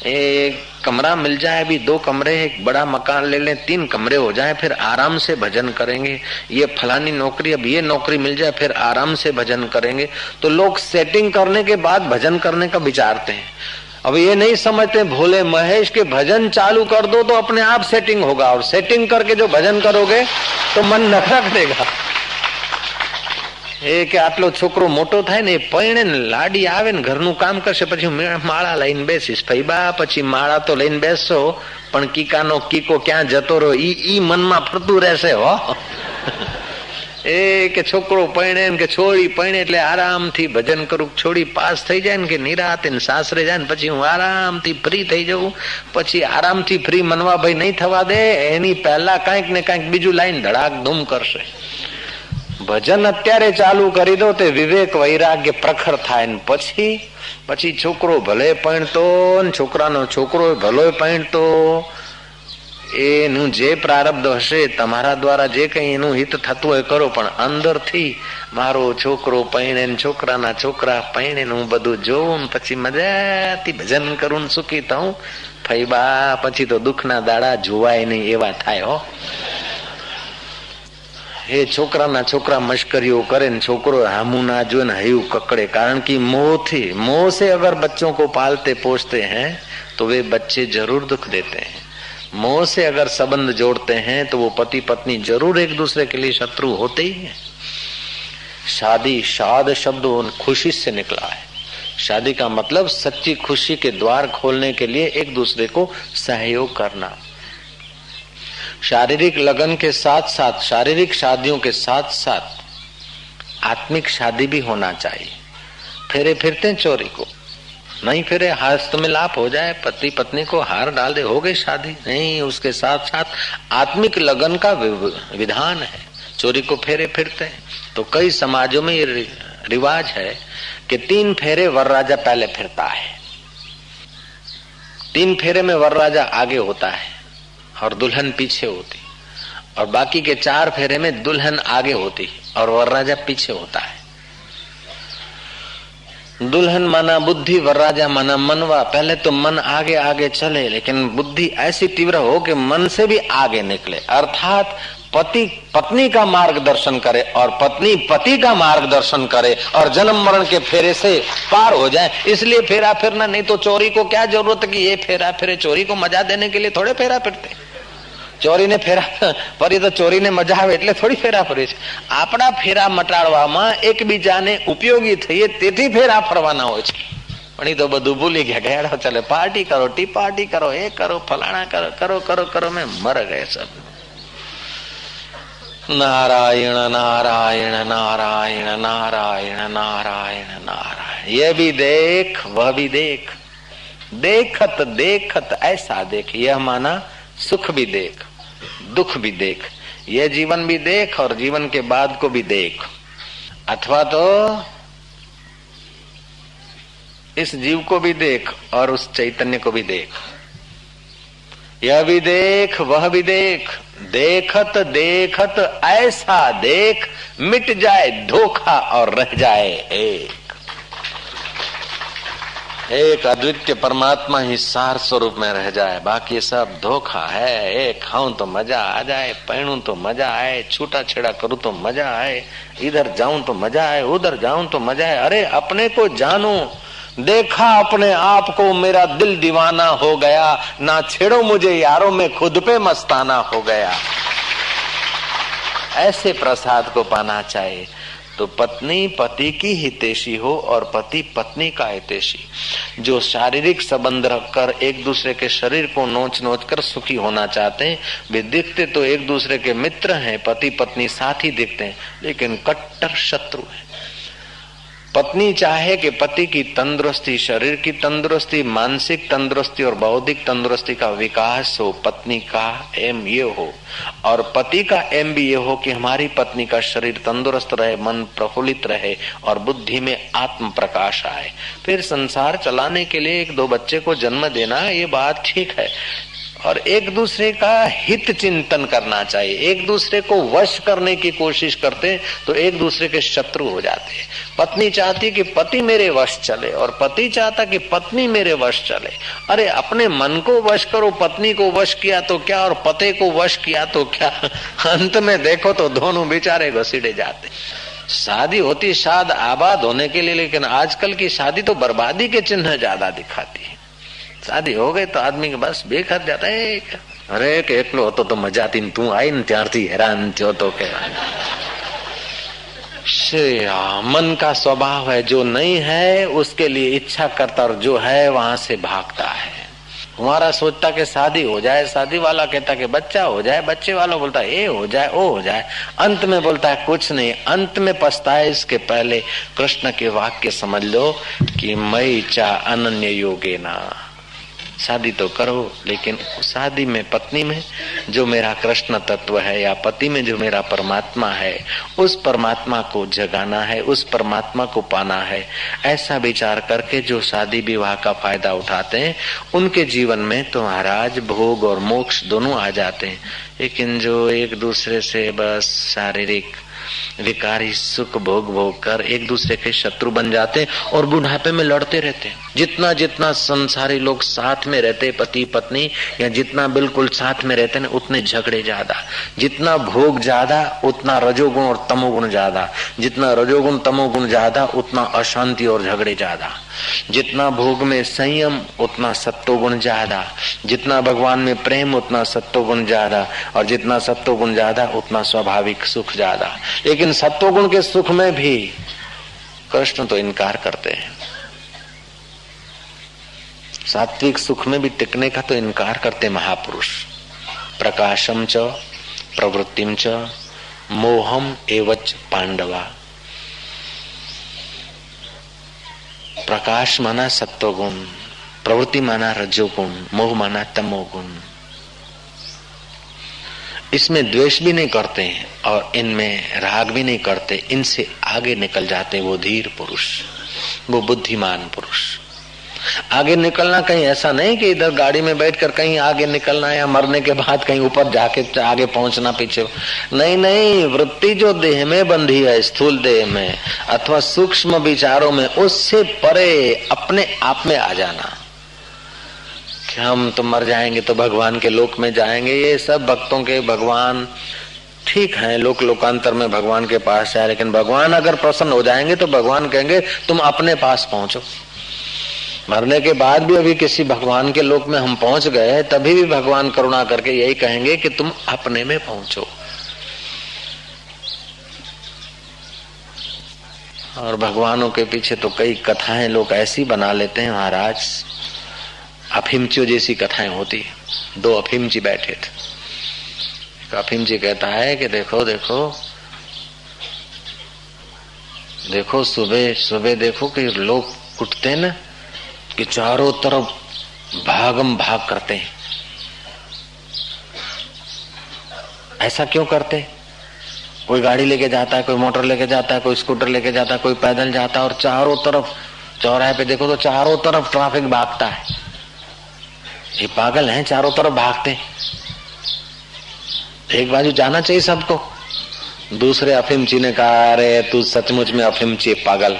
एक कमरा मिल जाए अभी दो कमरे एक बड़ा मकान ले लें तीन कमरे हो जाए फिर आराम से भजन करेंगे ये फलानी नौकरी अब ये नौकरी मिल जाए फिर आराम से भजन करेंगे तो लोग सेटिंग करने के बाद भजन करने का विचारते हैं अब ये नहीं समझते भोले महेश के भजन चालू कर दो तो अपने आप सेटिंग होगा और सेटिंग करके जो भजन करोगे तो मन नखरा करेगा એ કે આટલો છોકરો મોટો થાય ને એ પૈણે ને લાડી આવે ને ઘરનું કામ કરશે પછી માળા લઈને બેસીશ ફૈબા પછી માળા તો લઈને બેસશો પણ કીકાનો કીકો ક્યાં જતો રહ્યો ઈ ઈ મનમાં ફરતું રહેશે હો એ કે છોકરો પૈણે કે છોડી પૈણે એટલે આરામથી ભજન કરું. છોડી પાસ થઈ જાય ને કે નિરાતે સાસરે જાય ને પછી હું આરામથી ફ્રી થઈ જાઉં પછી આરામથી ફ્રી મનવા ભાઈ નહીં થવા દે, એની પહેલા કાંઈક ને કાંઈક બીજું લાઈન ધડાક ધૂમ કરશે. ભજન અત્યારે ચાલુ કરી દો તે વિવેક વૈરાગ્ય પ્રખર થાય ને પછી પછી છોકરો ભલે પણતો છોકરાનો છોકરો ભલો પણતો એનું જે પ્રારબ્ધ હશે તમારા દ્વારા જે કંઈ એનું હિત થતું હોય કરો પણ અંદરથી મારો છોકરો પૈણે છોકરાના છોકરા પૈણે હું બધું જોઉં પછી મજાથી ભજન કરું સુખી થઉં ફઈબા પછી તો દુઃખના દાડા જોવાય નહીં એવા થાય હો એ છોકરાના છોકરા મશ્કરીઓ કરે ને છોકરો હામુ ના જો ને હયું કકડે કારણ કે મોહથી મોહ से अगर बच्चों को पालते पोसते हैं तो वे बच्चे ज़रूर दुख देते हैं मोह से अगर संबंध जोड़ते हैं तो वो पति पत्नी ज़रूर एक दूसरे के लिए शत्रु होते ही हैं। शादी, शाद शब्द उन खुशी से निकला है। शादी का मतलब सच्ची खुशी के द्वार खोलने के लिए एक दूसरे को सहयोग करना। शारीरिक लगन के साथ साथ शारीरिक शादियों के साथ साथ आत्मिक शादी भी होना चाहिए। फेरे फिरते चोरी को। नहीं, फिरे हस्त में लाभ हो जाए। पति पत्नी को हार डाल दे, हो गई शादी। नहीं, उसके साथ साथ आत्मिक लगन का विधान है। चोरी को फेरे फिरते हैं। तो कई समाजों में ये रिवाज है कि तीन फेरे वर राजा पहले फिरता है। तीन फेरे में वर राजा आगे होता है और दुल्हन पीछे होती। और बाकी के चार फेरे में दुल्हन आगे होती और वर राजा पीछे होता है। दुल्हन माना बुद्धि, वरराजा माना मनवा। पहले तो मन आगे आगे चले, लेकिन बुद्धि ऐसी तीव्र हो कि मन से भी आगे निकले। अर्थात पति, पत्नी का मार्गदर्शन करे और पत्नी, पति का मार्गदर्शन करे और जन्म मरण के फेरे से पार हो जाए। इसलिए फेरा फिरना नहीं तो चोरी को क्या ज़रूरत कि ये फेरा फिरे चोरी को मज़ा देने के लिए थोड़े फेरा फिरते ચોરીને ફેરા ફરી તો ચોરીને મજા આવે એટલે થોડી ફેરા ફરી છે આપણા ફેરા મટાડવામાં એકબીજાને ઉપયોગી થઈએ તેથી ફેરા ફરવાના હોય છે પણ એ તો બધું ભૂલી ગયા ગયા ચાલે પાર્ટી કરો ટી પાર્ટી કરો એ કરો ફલાણા કરો કરો કરો કરો મેં મર ગયે સબ नारायण नारायण नारायण नारायण नारायण नारायण ये भी देख वह भी देख देखत देखत ऐसा देख यह माना सुख भी देख, दुख भी देख। ये जीवन भी देख और जीवन के बाद को भी देख। अथवा तो इस जीव को भी देख और उस चैतन्य को भी देख। यह भी देख, वह भी देख। देखत देखत, ऐसा देख, मिट जाए धोखा और रह जाए एक। एक अद्वितीय परमात्मा ही सार स्वरूप में रह जाए, बाकी सब धोखा है। एक खाऊं तो मज़ा आ जाए, पहनू तो मज़ा आए छूटा छेड़ा करूँ तो मज़ा आए, इधर जाऊँ तो मज़ा आए, उधर जाऊँ तो मज़ा आए। अरे, अपने को जानू, देखा अपने आप को मेरा दिल दीवाना हो गया, ना छेड़ो मुझे यारों में खुद पे मस्ताना हो गया। ऐसे प्रसाद को पाना चाहिए। तो पत्नी पति की हितेशी हो और पति पत्नी का हितेशी। जो शारीरिक संबंध रखकर एक दूसरे के शरीर को नोच नोच कर सुखी होना चाहते हैं, वे दिखते तो एक दूसरे के मित्र हैं, पति पत्नी साथ ही दिखते हैं, लेकिन कट्टर शत्रु है। पत्नी चाहे कि पति की तंदुरुस्ती, शरीर की तंदुरुस्ती, मानसिक तंदुरुस्ती और बौद्धिक तंदुरुस्ती का विकास हो, पत्नी का एम ये हो। और पति का एम भी ये हो कि हमारी पत्नी का शरीर तंदुरुस्त रहे, मन प्रफुल्लित रहे और बुद्धि में आत्म प्रकाश आए। फिर संसार चलाने के लिए एक दो बच्चे को जन्म देना, ये बात ठीक है। और एक दूसरे का हित चिंतन करना चाहिए। एक दूसरे को वश करने की कोशिश करते तो एक दूसरे के शत्रु हो जाते पत्नी चाहती कि पति मेरे वश चले और पति चाहता कि पत्नी मेरे वश चले। अरे, अपने मन को वश करो, पत्नी को वश किया तो क्या और पते को वश किया तो क्या? अंत में देखो तो दोनों बेचारे घसीटे जाते शादी होती, शाद आबाद होने के लिए, लेकिन आजकल की शादी तो बर्बादी के चिन्ह ज़्यादा दिखाती है। શાદી હો ગઈ તો આદમી કે બસ બેખર જતા અરે કે એકલો હતો તો મજા હતી તું આવી ને ત્યારથી હેરાન થયો તો કે मन का स्वभाव है जो नहीं है उसके लिए इच्छा करता और जो है वहां से भागता है हमारा सोचता कि शादी हो जाए शादी वाला कहता कि बच्चा हो जाए बच्चे वाला बोलता है ये हो जाए वो हो जाए अंत में बोलता है कुछ नहीं अंत में पछताए इसके पहले कृष्ण के वाक्य समझ लो कि मई चा अनन्य योगे ना शादी तो करो, लेकिन शादी में पत्नी में जो मेरा कृष्ण तत्व है या पति में जो मेरा परमात्मा है, उस परमात्मा को जगाना है, उस परमात्मा को पाना है। ऐसा विचार करके जो शादी विवाह का फ़ायदा उठाते हैं, उनके जीवन में तो महाराज भोग और मोक्ष दोनों आ जाते हैं। लेकिन जो एक दूसरे से बस शारीरिक विकारी, सुख भोग भोग कर, एक दूसरे के शत्रु बन जाते और बुढ़ापे में लड़ते रहते जितना जितना संसारी लोग साथ में रहते पति, पत्नी, या जितना बिल्कुल साथ में रहते ना उतने झगड़े ज़्यादा। जितना भोग ज़्यादा, उतना रजोगुण और तमोगुण ज़्यादा। जितना रजोगुण, तमोगुण ज़्यादा, उतना अशांति और झगड़े ज़्यादा। जितना भोग में संयम, उतना सत्वगुण ज़्यादा। जितना भगवान में प्रेम, उतना सत्वगुण ज़्यादा। और जितना सत्वगुण ज़्यादा, उतना स्वाभाविक सुख ज़्यादा। लेकिन सत्वगुण के सुख में भी कृष्ण तो इनकार करते हैं। सात्विक सुख में भी टिकने का तो इनकार करते महापुरुष। प्रकाशम च, प्रवृत्तिम च, मोहम एवच पांडवा। प्रकाश माना सत्वगुण, प्रवृत्ति माना रजोगुण, मोह माना तमोगुण। इसमें द्वेष भी नहीं करते हैं और इनमें राग भी नहीं करते, इनसे आगे निकल जाते वो धीर पुरुष, वो बुद्धिमान पुरुष। आगे निकलना कहीं ऐसा नहीं कि इधर गाड़ी में बैठकर कहीं आगे निकलना या मरने के बाद कहीं ऊपर जाके आगे पहुँचना पीछे। नहीं नहीं, वृत्ति जो देह में बंधी है, स्थूल देह में, अथवा सूक्ष्म विचारों में, उससे परे अपने आप में आ जाना। कि हम तो मर जाएँगे तो भगवान के लोक में जाएँगे, ये सब भक्तों के भगवान ठीक है, लोक लोकांतर में भगवान के पास जाए लेकिन भगवान अगर प्रसन्न हो जाएँगे तो भगवान कहेंगे, तुम अपने पास पहुंचो। मरने के बाद भी अभी किसी भगवान के लोक में हम पहुँच गए तभी भी भगवान करुणा करके यही कहेंगे कि तुम अपने में पहुंचो। और भगवानों के पीछे तो कई कथाएँ लोग ऐसी बना लेते हैं, महाराज अफिमचियों जैसी कथाएँ होती है। दो अफिमची बैठे थे। अफिमची कहता है कि देखो देखो देखो सुबह सुबह देखो कि लोग उठते ना कि चारों तरफ़ भागम भाग करते हैं। ऐसा क्यों करते? कोई गाड़ी लेके जाता है, कोई मोटर लेके जाता है, कोई स्कूटर लेके जाता है, कोई पैदल जाता है और चारों तरफ़ चौराहे पे देखो तो चारों तरफ़ ट्रैफ़िक भागता है। ये पागल हैं, चारों तरफ़ भागते एक बाजू जाना चाहिए सबको। दूसरे अफिमची ने कहा अरे तू सचमुच में अफीम ची पागल।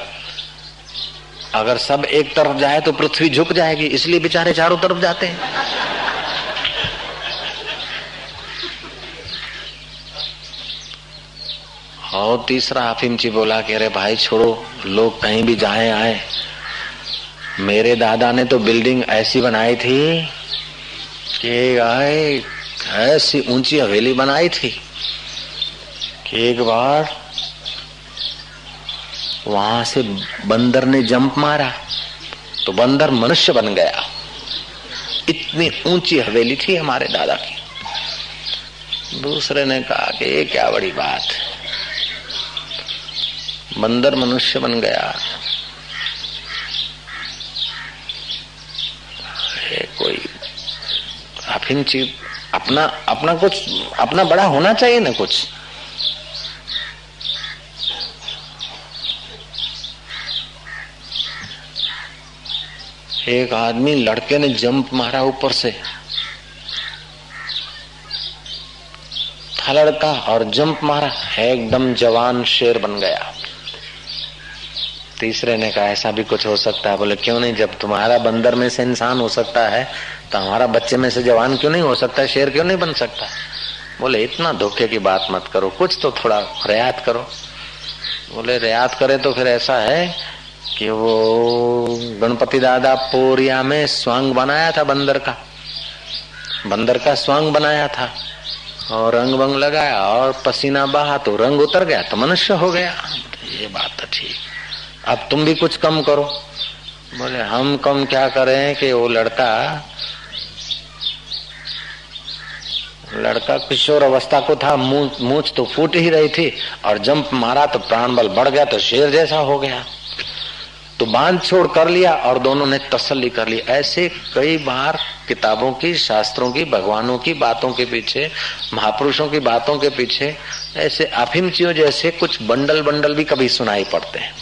अगर सब एक तरफ़ जाए तो पृथ्वी झुक जाएगी, इसलिए बेचारे चारों तरफ़ जाते हैं। और तीसरा हाफिमची बोला कि अरे भाई छोड़ो, लोग कहीं भी जाए, आए। मेरे दादा ने तो बिल्डिंग ऐसी बनाई थी कि आए ऐसी ऊँची हवेली बनाई थी कि एक बार वहाँ से बंदर ने जंप मारा तो बंदर मनुष्य बन गया। इतनी ऊँची हवेली थी हमारे दादा की। दूसरे ने कहा कि ये क्या बड़ी बात बंदर मनुष्य बन गया। कोई अफिन चीज़ अपना अपना कुछ, अपना बड़ा होना चाहिए ना कुछ? एक आदमी लड़के ने जंप मारा ऊपर से। था लड़का और जंप मारा, एकदम जवान शेर बन गया। तीसरे ने कहा, ऐसा भी कुछ हो सकता है। बोले, क्यों नहीं? जब तुम्हारा बंदर में से इंसान हो सकता है तो हमारा बच्चे में से जवान क्यों नहीं हो सकता शेर क्यों नहीं बन सकता? बोले, इतना धोखे की बात मत करो। कुछ तो थोड़ा रियायत करो। बोले रियायत करे तो फिर ऐसा है कि वो गणपति दादा पोरिया में स्वांग बनाया था बंदर का। बंदर का स्वांग बनाया था और रंग वंग लगाया और पसीना बहा तो रंग उतर गया तो मनुष्य हो गया। ये बात तो ठीक। अब तुम भी कुछ कम करो। बोले, हम कम क्या करें कि वो लड़का लड़का किशोर अवस्था को था, मूछ तो फूट ही रही थी और जंप मारा तो प्राण बल बढ़ गया तो शेर जैसा हो गया। तो बाँध छोड़ कर लिया और दोनों ने तसल्ली कर ली। ऐसे कई बार किताबों की, शास्त्रों की, भगवानों की बातों के पीछे, महापुरुषों की बातों के पीछे, ऐसे अफिमचियों जैसे कुछ बंडल बंडल भी कभी सुनाई पड़ते हैं।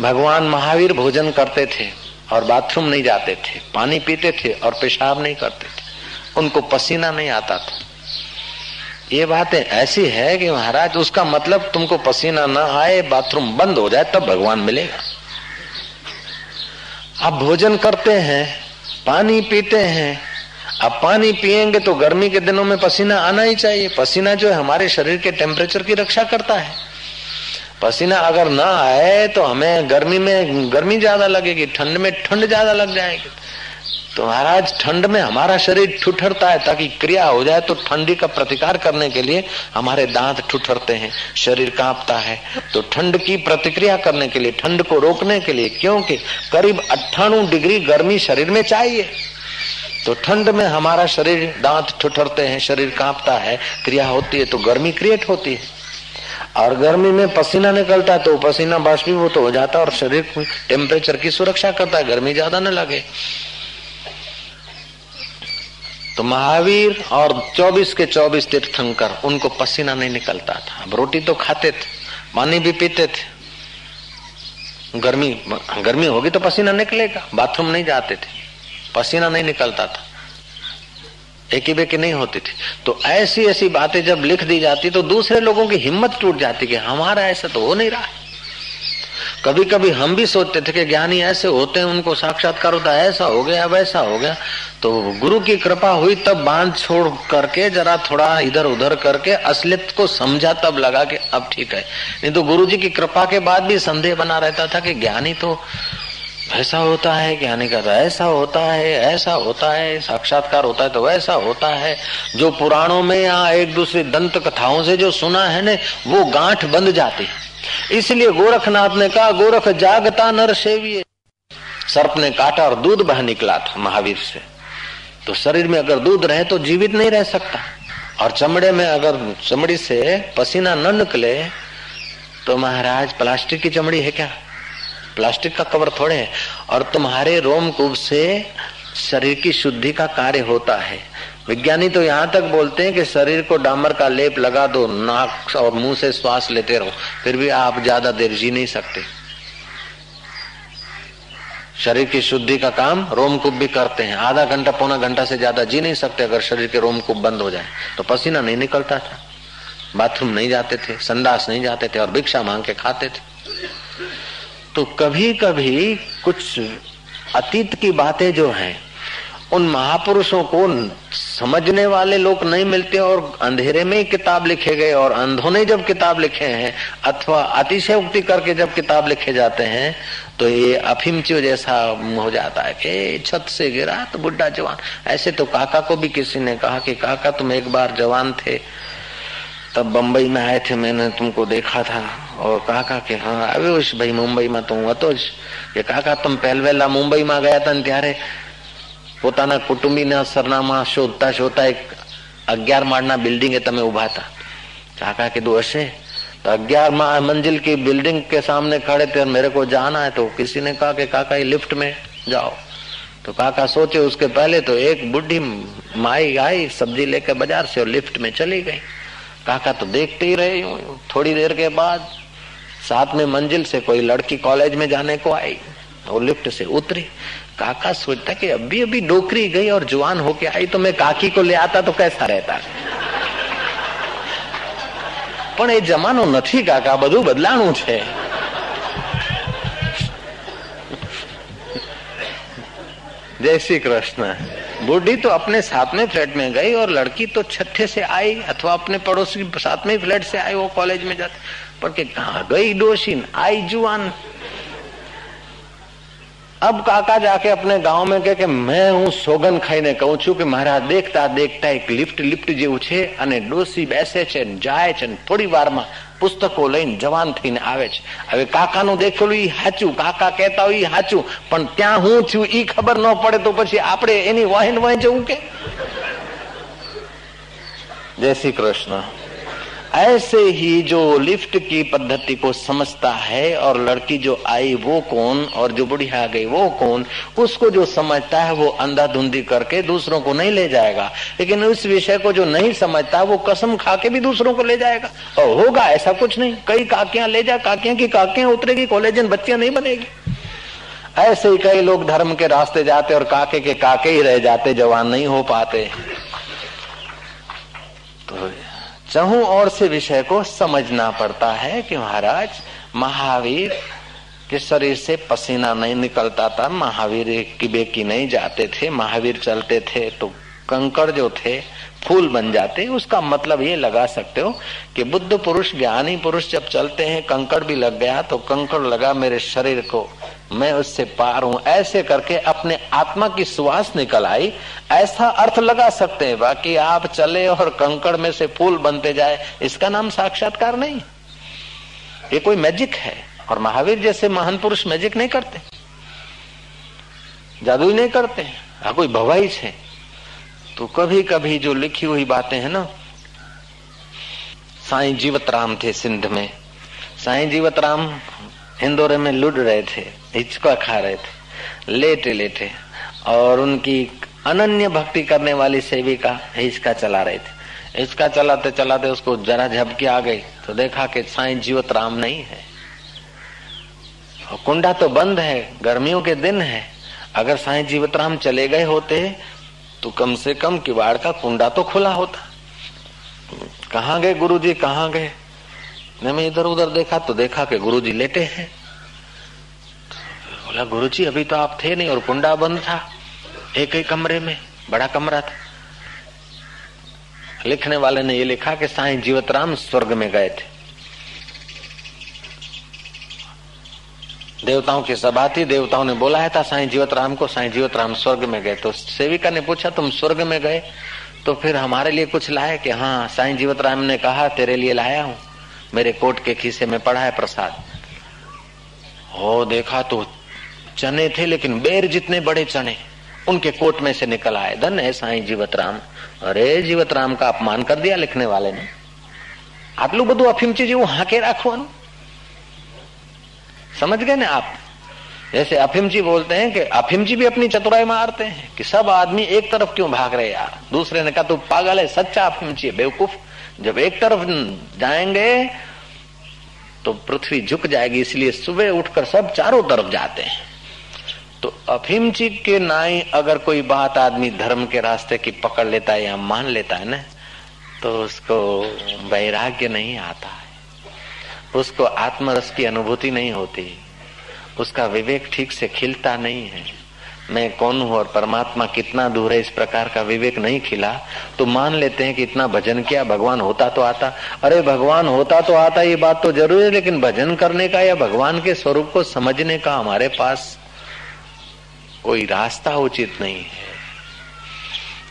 भगवान महावीर भोजन करते थे और बाथरूम नहीं जाते थे, पानी पीते थे और पेशाब नहीं करते थे। उनको पसीना नहीं आता था। ये बातें ऐसी है कि महाराज, उसका मतलब तुमको पसीना ना आए, बाथरूम बंद हो जाए, तब भगवान मिलेगा। आप भोजन करते हैं, पानी पीते हैं अब पानी पिएँगे तो गर्मी के दिनों में पसीना आना ही चाहिए। पसीना जो है हमारे शरीर के टेम्परेचर की रक्षा करता है। पसीना अगर ना आए तो हमें गर्मी में गर्मी ज़्यादा लगेगी, ठंड में ठंड ज़्यादा लग जाएगी। तो महाराज, ठंड में हमारा शरीर ठुठरता है, ताकि क्रिया हो जाए तो ठंडी का प्रतिकार करने के लिए हमारे दांत ठुठरते हैं, शरीर कांपता है। तो ठंड की प्रतिक्रिया करने के लिए, ठंड को रोकने के लिए, क्योंकि करीब अट्ठाणु डिग्री गर्मी शरीर में चाहिए। तो ठंड में हमारा शरीर, दांत ठुठरते हैं, शरीर कांपता है, क्रिया होती है तो गर्मी क्रिएट होती है। और गर्मी में पसीना निकलता है तो पसीना बाष्पीभूत हो जाता है, और शरीर टेम्परेचर की सुरक्षा करता है, गर्मी ज़्यादा न लगे। तो महावीर और 24 के 24 तीर्थंकर उनको पसीना नहीं निकलता था। अब रोटी तो खाते थे, पानी भी पीते थे। गर्मी गर्मी होगी तो पसीना निकलेगा, बाथरूम नहीं जाते थे, पसीना नहीं निकलता था। एक ही बेकी नहीं होती थी। तो ऐसी ऐसी बातें जब लिख दी जाती तो दूसरे लोगों की हिम्मत टूट जाती कि हमारा ऐसा तो हो नहीं रहा कभी कभी हम भी सोचते थे कि ज्ञानी ऐसे होते हैं, उनको साक्षात्कार होता, ऐसा हो गया, वैसा हो गया। तो गुरु की कृपा हुई, तब बाँध छोड़ करके जरा थोड़ा इधर उधर करके असलियत को समझा, तब लगा कि अब ठीक है। नहीं तो गुरु जी की कृपा के बाद भी संदेह बना रहता था कि ज्ञानी तो ऐसा होता है, ज्ञानी का तो ऐसा होता है, ऐसा होता है, साक्षात्कार होता है तो वैसा होता है। जो पुराणों में या एक दूसरे दंत कथाओं से जो सुना है ने, वो गांठ बंद जाती। इसलिए गोरखनाथ ने कहा, गोरख जागता नर सेविये। सर्प ने काटा और दूध बह निकला था महावीर से। तो शरीर में अगर दूध रहे तो जीवित नहीं रह सकता। और चमड़े में अगर चमड़ी से पसीना न निकले तो महाराज, प्लास्टिक की चमड़ी है क्या? प्लास्टिक का कवर थोड़े है। और तुम्हारे रोमकूप से शरीर की शुद्धि का कार्य होता है। विज्ञानी तो यहाँ तक बोलते हैं कि शरीर को डामर का लेप लगा दो, नाक और मुँह से श्वास लेते रहो, फिर भी आप ज़्यादा देर जी नहीं सकते। शरीर की शुद्धि का काम रोमकूप भी करते हैं। आधा घंटा पौना घंटा से ज़्यादा जी नहीं सकते अगर शरीर के रोमकूप बंद हो जाए। तो पसीना नहीं निकलता था। बाथरूम नहीं जाते थे संदास नहीं जाते थे और भिक्षा मांग के खाते थे। तो कभी कभी कुछ अतीत की बातें जो हैं उन महापुरुषों को समझने वाले लोग नहीं मिलते और अंधेरे में ही किताब लिखे गए और अंधों ने जब किताब लिखे हैं अथवा अतिशयोक्ति करके जब किताब लिखे जाते हैं तो ये अफिमचियो जैसा हो जाता है कि छत से गिरा तो बुढ़ा जवान ऐसे तो काका को भी किसी ने कहा कि काका तुम एक बार जवान थे तब बम्बई में आए थे मैंने तुमको देखा था और काका के हाँ આવ્યો भाई मुंबई में तो हूँ હતો જ કે કાકા તમે પહેલવેલા મુંબઈમાં ગયા હતા ત્યારે પોતાના કુટુંબીના સરનામા શોધતા શોધતા એક અગિયાર માળના બિલ્ડિંગે તમે ઉભા હતા કાકા કીધું હશે तो अग्यार मंजिल की बिल्डिंग के सामने खड़े थे और मेरे को जाना है तो किसी ने कहा कि काका ये लिफ्ट में जाओ तो काका सोचे उसके पहले तो एक बुढ़ी माई आई सब्जी लेकर बाजार से और लिफ्ट में चली गई काका तो देखते ही रहे थोड़ी देर के बाद साथ में मंजिल से कोई लड़की कॉलेज में जाने को आई वो लिफ्ट से उतरी काका सोचता कि अभी अभी डोकरी गई और जवान होके आई तो मैं काकी को ले आता तो कैसा रहता પણ એ જમાનો નથી કાકા બધું બદલાણું છે जय श्री कृष्ण बूढ़ी तो अपने सातवें फ्लैट में गई और लड़की तो छठे से आई अथवा अपने पड़ोसी सातवें फ्लैट से आई वो कॉलेज में जाते पर के कहा गई डोशीन आई जुआन अब काका जाके अपने गांव में कहे કે मैं હું સોગન ખાઈને કહું છું કે મારા દેખતા દેખતા એક લિફ્ટ લિફ્ટ જેવું છે અને ડોસી બેસે છે જાય છે થોડી વારમાં પુસ્તકો લઈને જવાન થઈને આવે છે હવે કાકાનું દેખેલું ઈ સાચું કાકા કહેતા હોય ઈ સાચું પણ ત્યાં હું છું ઈ ખબર ન પડે તો પછી આપણે એની વાહીન વાહી જવું કે जय श्री कृष्ण ऐसे ही जो लिफ्ट की पद्धति को समझता है और लड़की जो आई वो कौन और जो बुढ़ी आ गई वो कौन, उसको जो समझता है वो अंधाधुंधी करके दूसरों को नहीं ले जाएगा। लेकिन उस विषय को जो नहीं समझता, वो कसम खा के भी दूसरों को ले जाएगा। और होगा ऐसा कुछ नहीं। कई काकियाँ ले जा, काकियाँ की काकियाँ उतरेगी, कॉलेजन बच्चियाँ नहीं बनेगी। ऐसे ही कई लोग धर्म के रास्ते जाते और काके के काके ही रह जाते, जवान नहीं हो पाते। तो चहु और से विषय को समझना पड़ता है कि महाराज, महावीर के शरीर से पसीना नहीं निकलता था, महावीर की बेकी नहीं जाते थे, महावीर चलते थे तो कंकड़ जो थे, फूल बन जाते, उसका मतलब ये लगा सकते हो कि बुद्ध पुरुष, ज्ञानी पुरुष जब चलते हैं, कंकड़ भी लग गया तो कंकड़ लगा मेरे शरीर को। मैं उससे पार हूँ। ऐसे करके अपने आत्मा की सुहास निकल आई। ऐसा अर्थ लगा सकते हैं, बाकी आप चले और कंकड़ में से फूल बनते जाए, इसका नाम साक्षात्कार नहीं। ये कोई मैजिक है, और महावीर जैसे महान पुरुष मैजिक नहीं करते। जादू नहीं करते। आ कोई भवाई है। तो कभी कभी जो लिखी हुई बातें हैं ना, साईं जीवत राम थे सिंध में। साईं जीवत राम इंदौर में लुट रहे थे। हिचका खा रहे थे। लेटे लेटे। और उनकी अनन्य भक्ति करने वाली सेविका हिचका चला रहे थे। हिचका चलाते चलाते उसको जरा झपकी आ गई। तो देखा कि साईं जीवत राम नहीं है। कुंडा तो बंद है, गर्मियों के दिन है। अगर साईं जीवत राम चले गए होते तो कम से कम किवाड़ का कुंडा तो खुला होता। कहा गए गुरुजी, कहाँ गए? मैं इधर उधर देखा तो देखा कि गुरुजी लेटे हैं। बोला गुरु जी अभी तो आप थे नहीं और कुंडा बंद था। एक ही कमरे में, बड़ा कमरा था। लिखने वाले ने ये लिखा कि साईं जीवतराम स्वर्ग में गए थे। देवताओं की सभा थी, देवताओं ने बोला था, साईं जीवतराम को, साईं जीवतराम स्वर्ग में गए। तो सेविका ने पूछा, तुम स्वर्ग में गए? तो फिर हमारे लिए कुछ लाए कि हाँ साईं जीवतराम ने कहा, तेरे लिए लाया हूँ। मेरे कोट के खीसे में पड़ा है प्रसाद। हो, देखा तो चने थे लेकिन बेर जितने बड़े चने उनके कोट में से निकल आए धन है साईं जीवतराम अरे जीवतराम का अपमान कर दिया लिखने वाले ने આટલું બધું અફીમચી જેવું હાકે રાખવાનું समझ गए ना आप जैसे अफीम जी बोलते हैं कि अफीम जी भी अपनी चतुराई मारते हैं कि सब आदमी एक तरफ क्यों भाग रहे यार दूसरे ने कहा तू पागल है सच्चा अफीम जी बेवकूफ जब एक तरफ जाएंगे तो पृथ्वी झुक जाएगी इसलिए सुबह उठकर सब चारों तरफ जाते हैं तो अफीम जी के नाई अगर कोई बात आदमी धर्म के रास्ते की पकड़ लेता है या मान लेता है ना तो उसको वैराग्य नहीं आता है। उसको आत्मरस की अनुभूति नहीं होती। उसका विवेक ठीक से खिलता नहीं है। मैं कौन हूँ और परमात्मा कितना दूर है, इस प्रकार का विवेक नहीं खिला। तो मान लेते हैं कि इतना भजन किया, भगवान होता तो आता। अरे, भगवान होता तो आता, ये बात तो ज़रूर है, लेकिन भजन करने का या भगवान के स्वरूप को समझने का हमारे पास कोई रास्ता उचित नहीं है।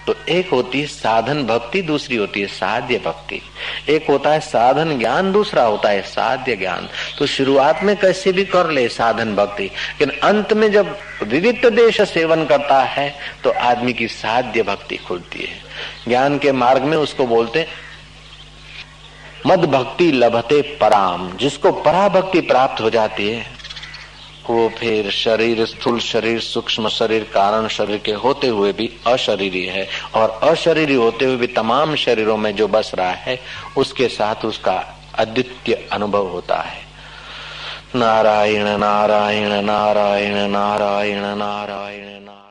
तो एक होती है साधन भक्ति, दूसरी होती है साध्य भक्ति। एक होता है साधन ज्ञान, दूसरा होता है साध्य ज्ञान। तो शुरुआत में कैसे भी कर ले साधन भक्ति, लेकिन अंत में जब विविध देश सेवन करता है तो आदमी की साध्य भक्ति खुलती है। ज्ञान के मार्ग में उसको बोलते मद भक्ति लभते पराम, जिसको पराभक्ति प्राप्त हो जाती है वो फिर शरीर, स्थूल शरीर, सूक्ष्म शरीर, कारण शरीर के होते हुए भी अशरीरी है। और अशरीरी होते हुए भी तमाम शरीरों में जो बस रहा है, उसके साथ उसका अद्वितीय अनुभव होता है। नारायण नारायण नारायण नारायण नारायण नारायण।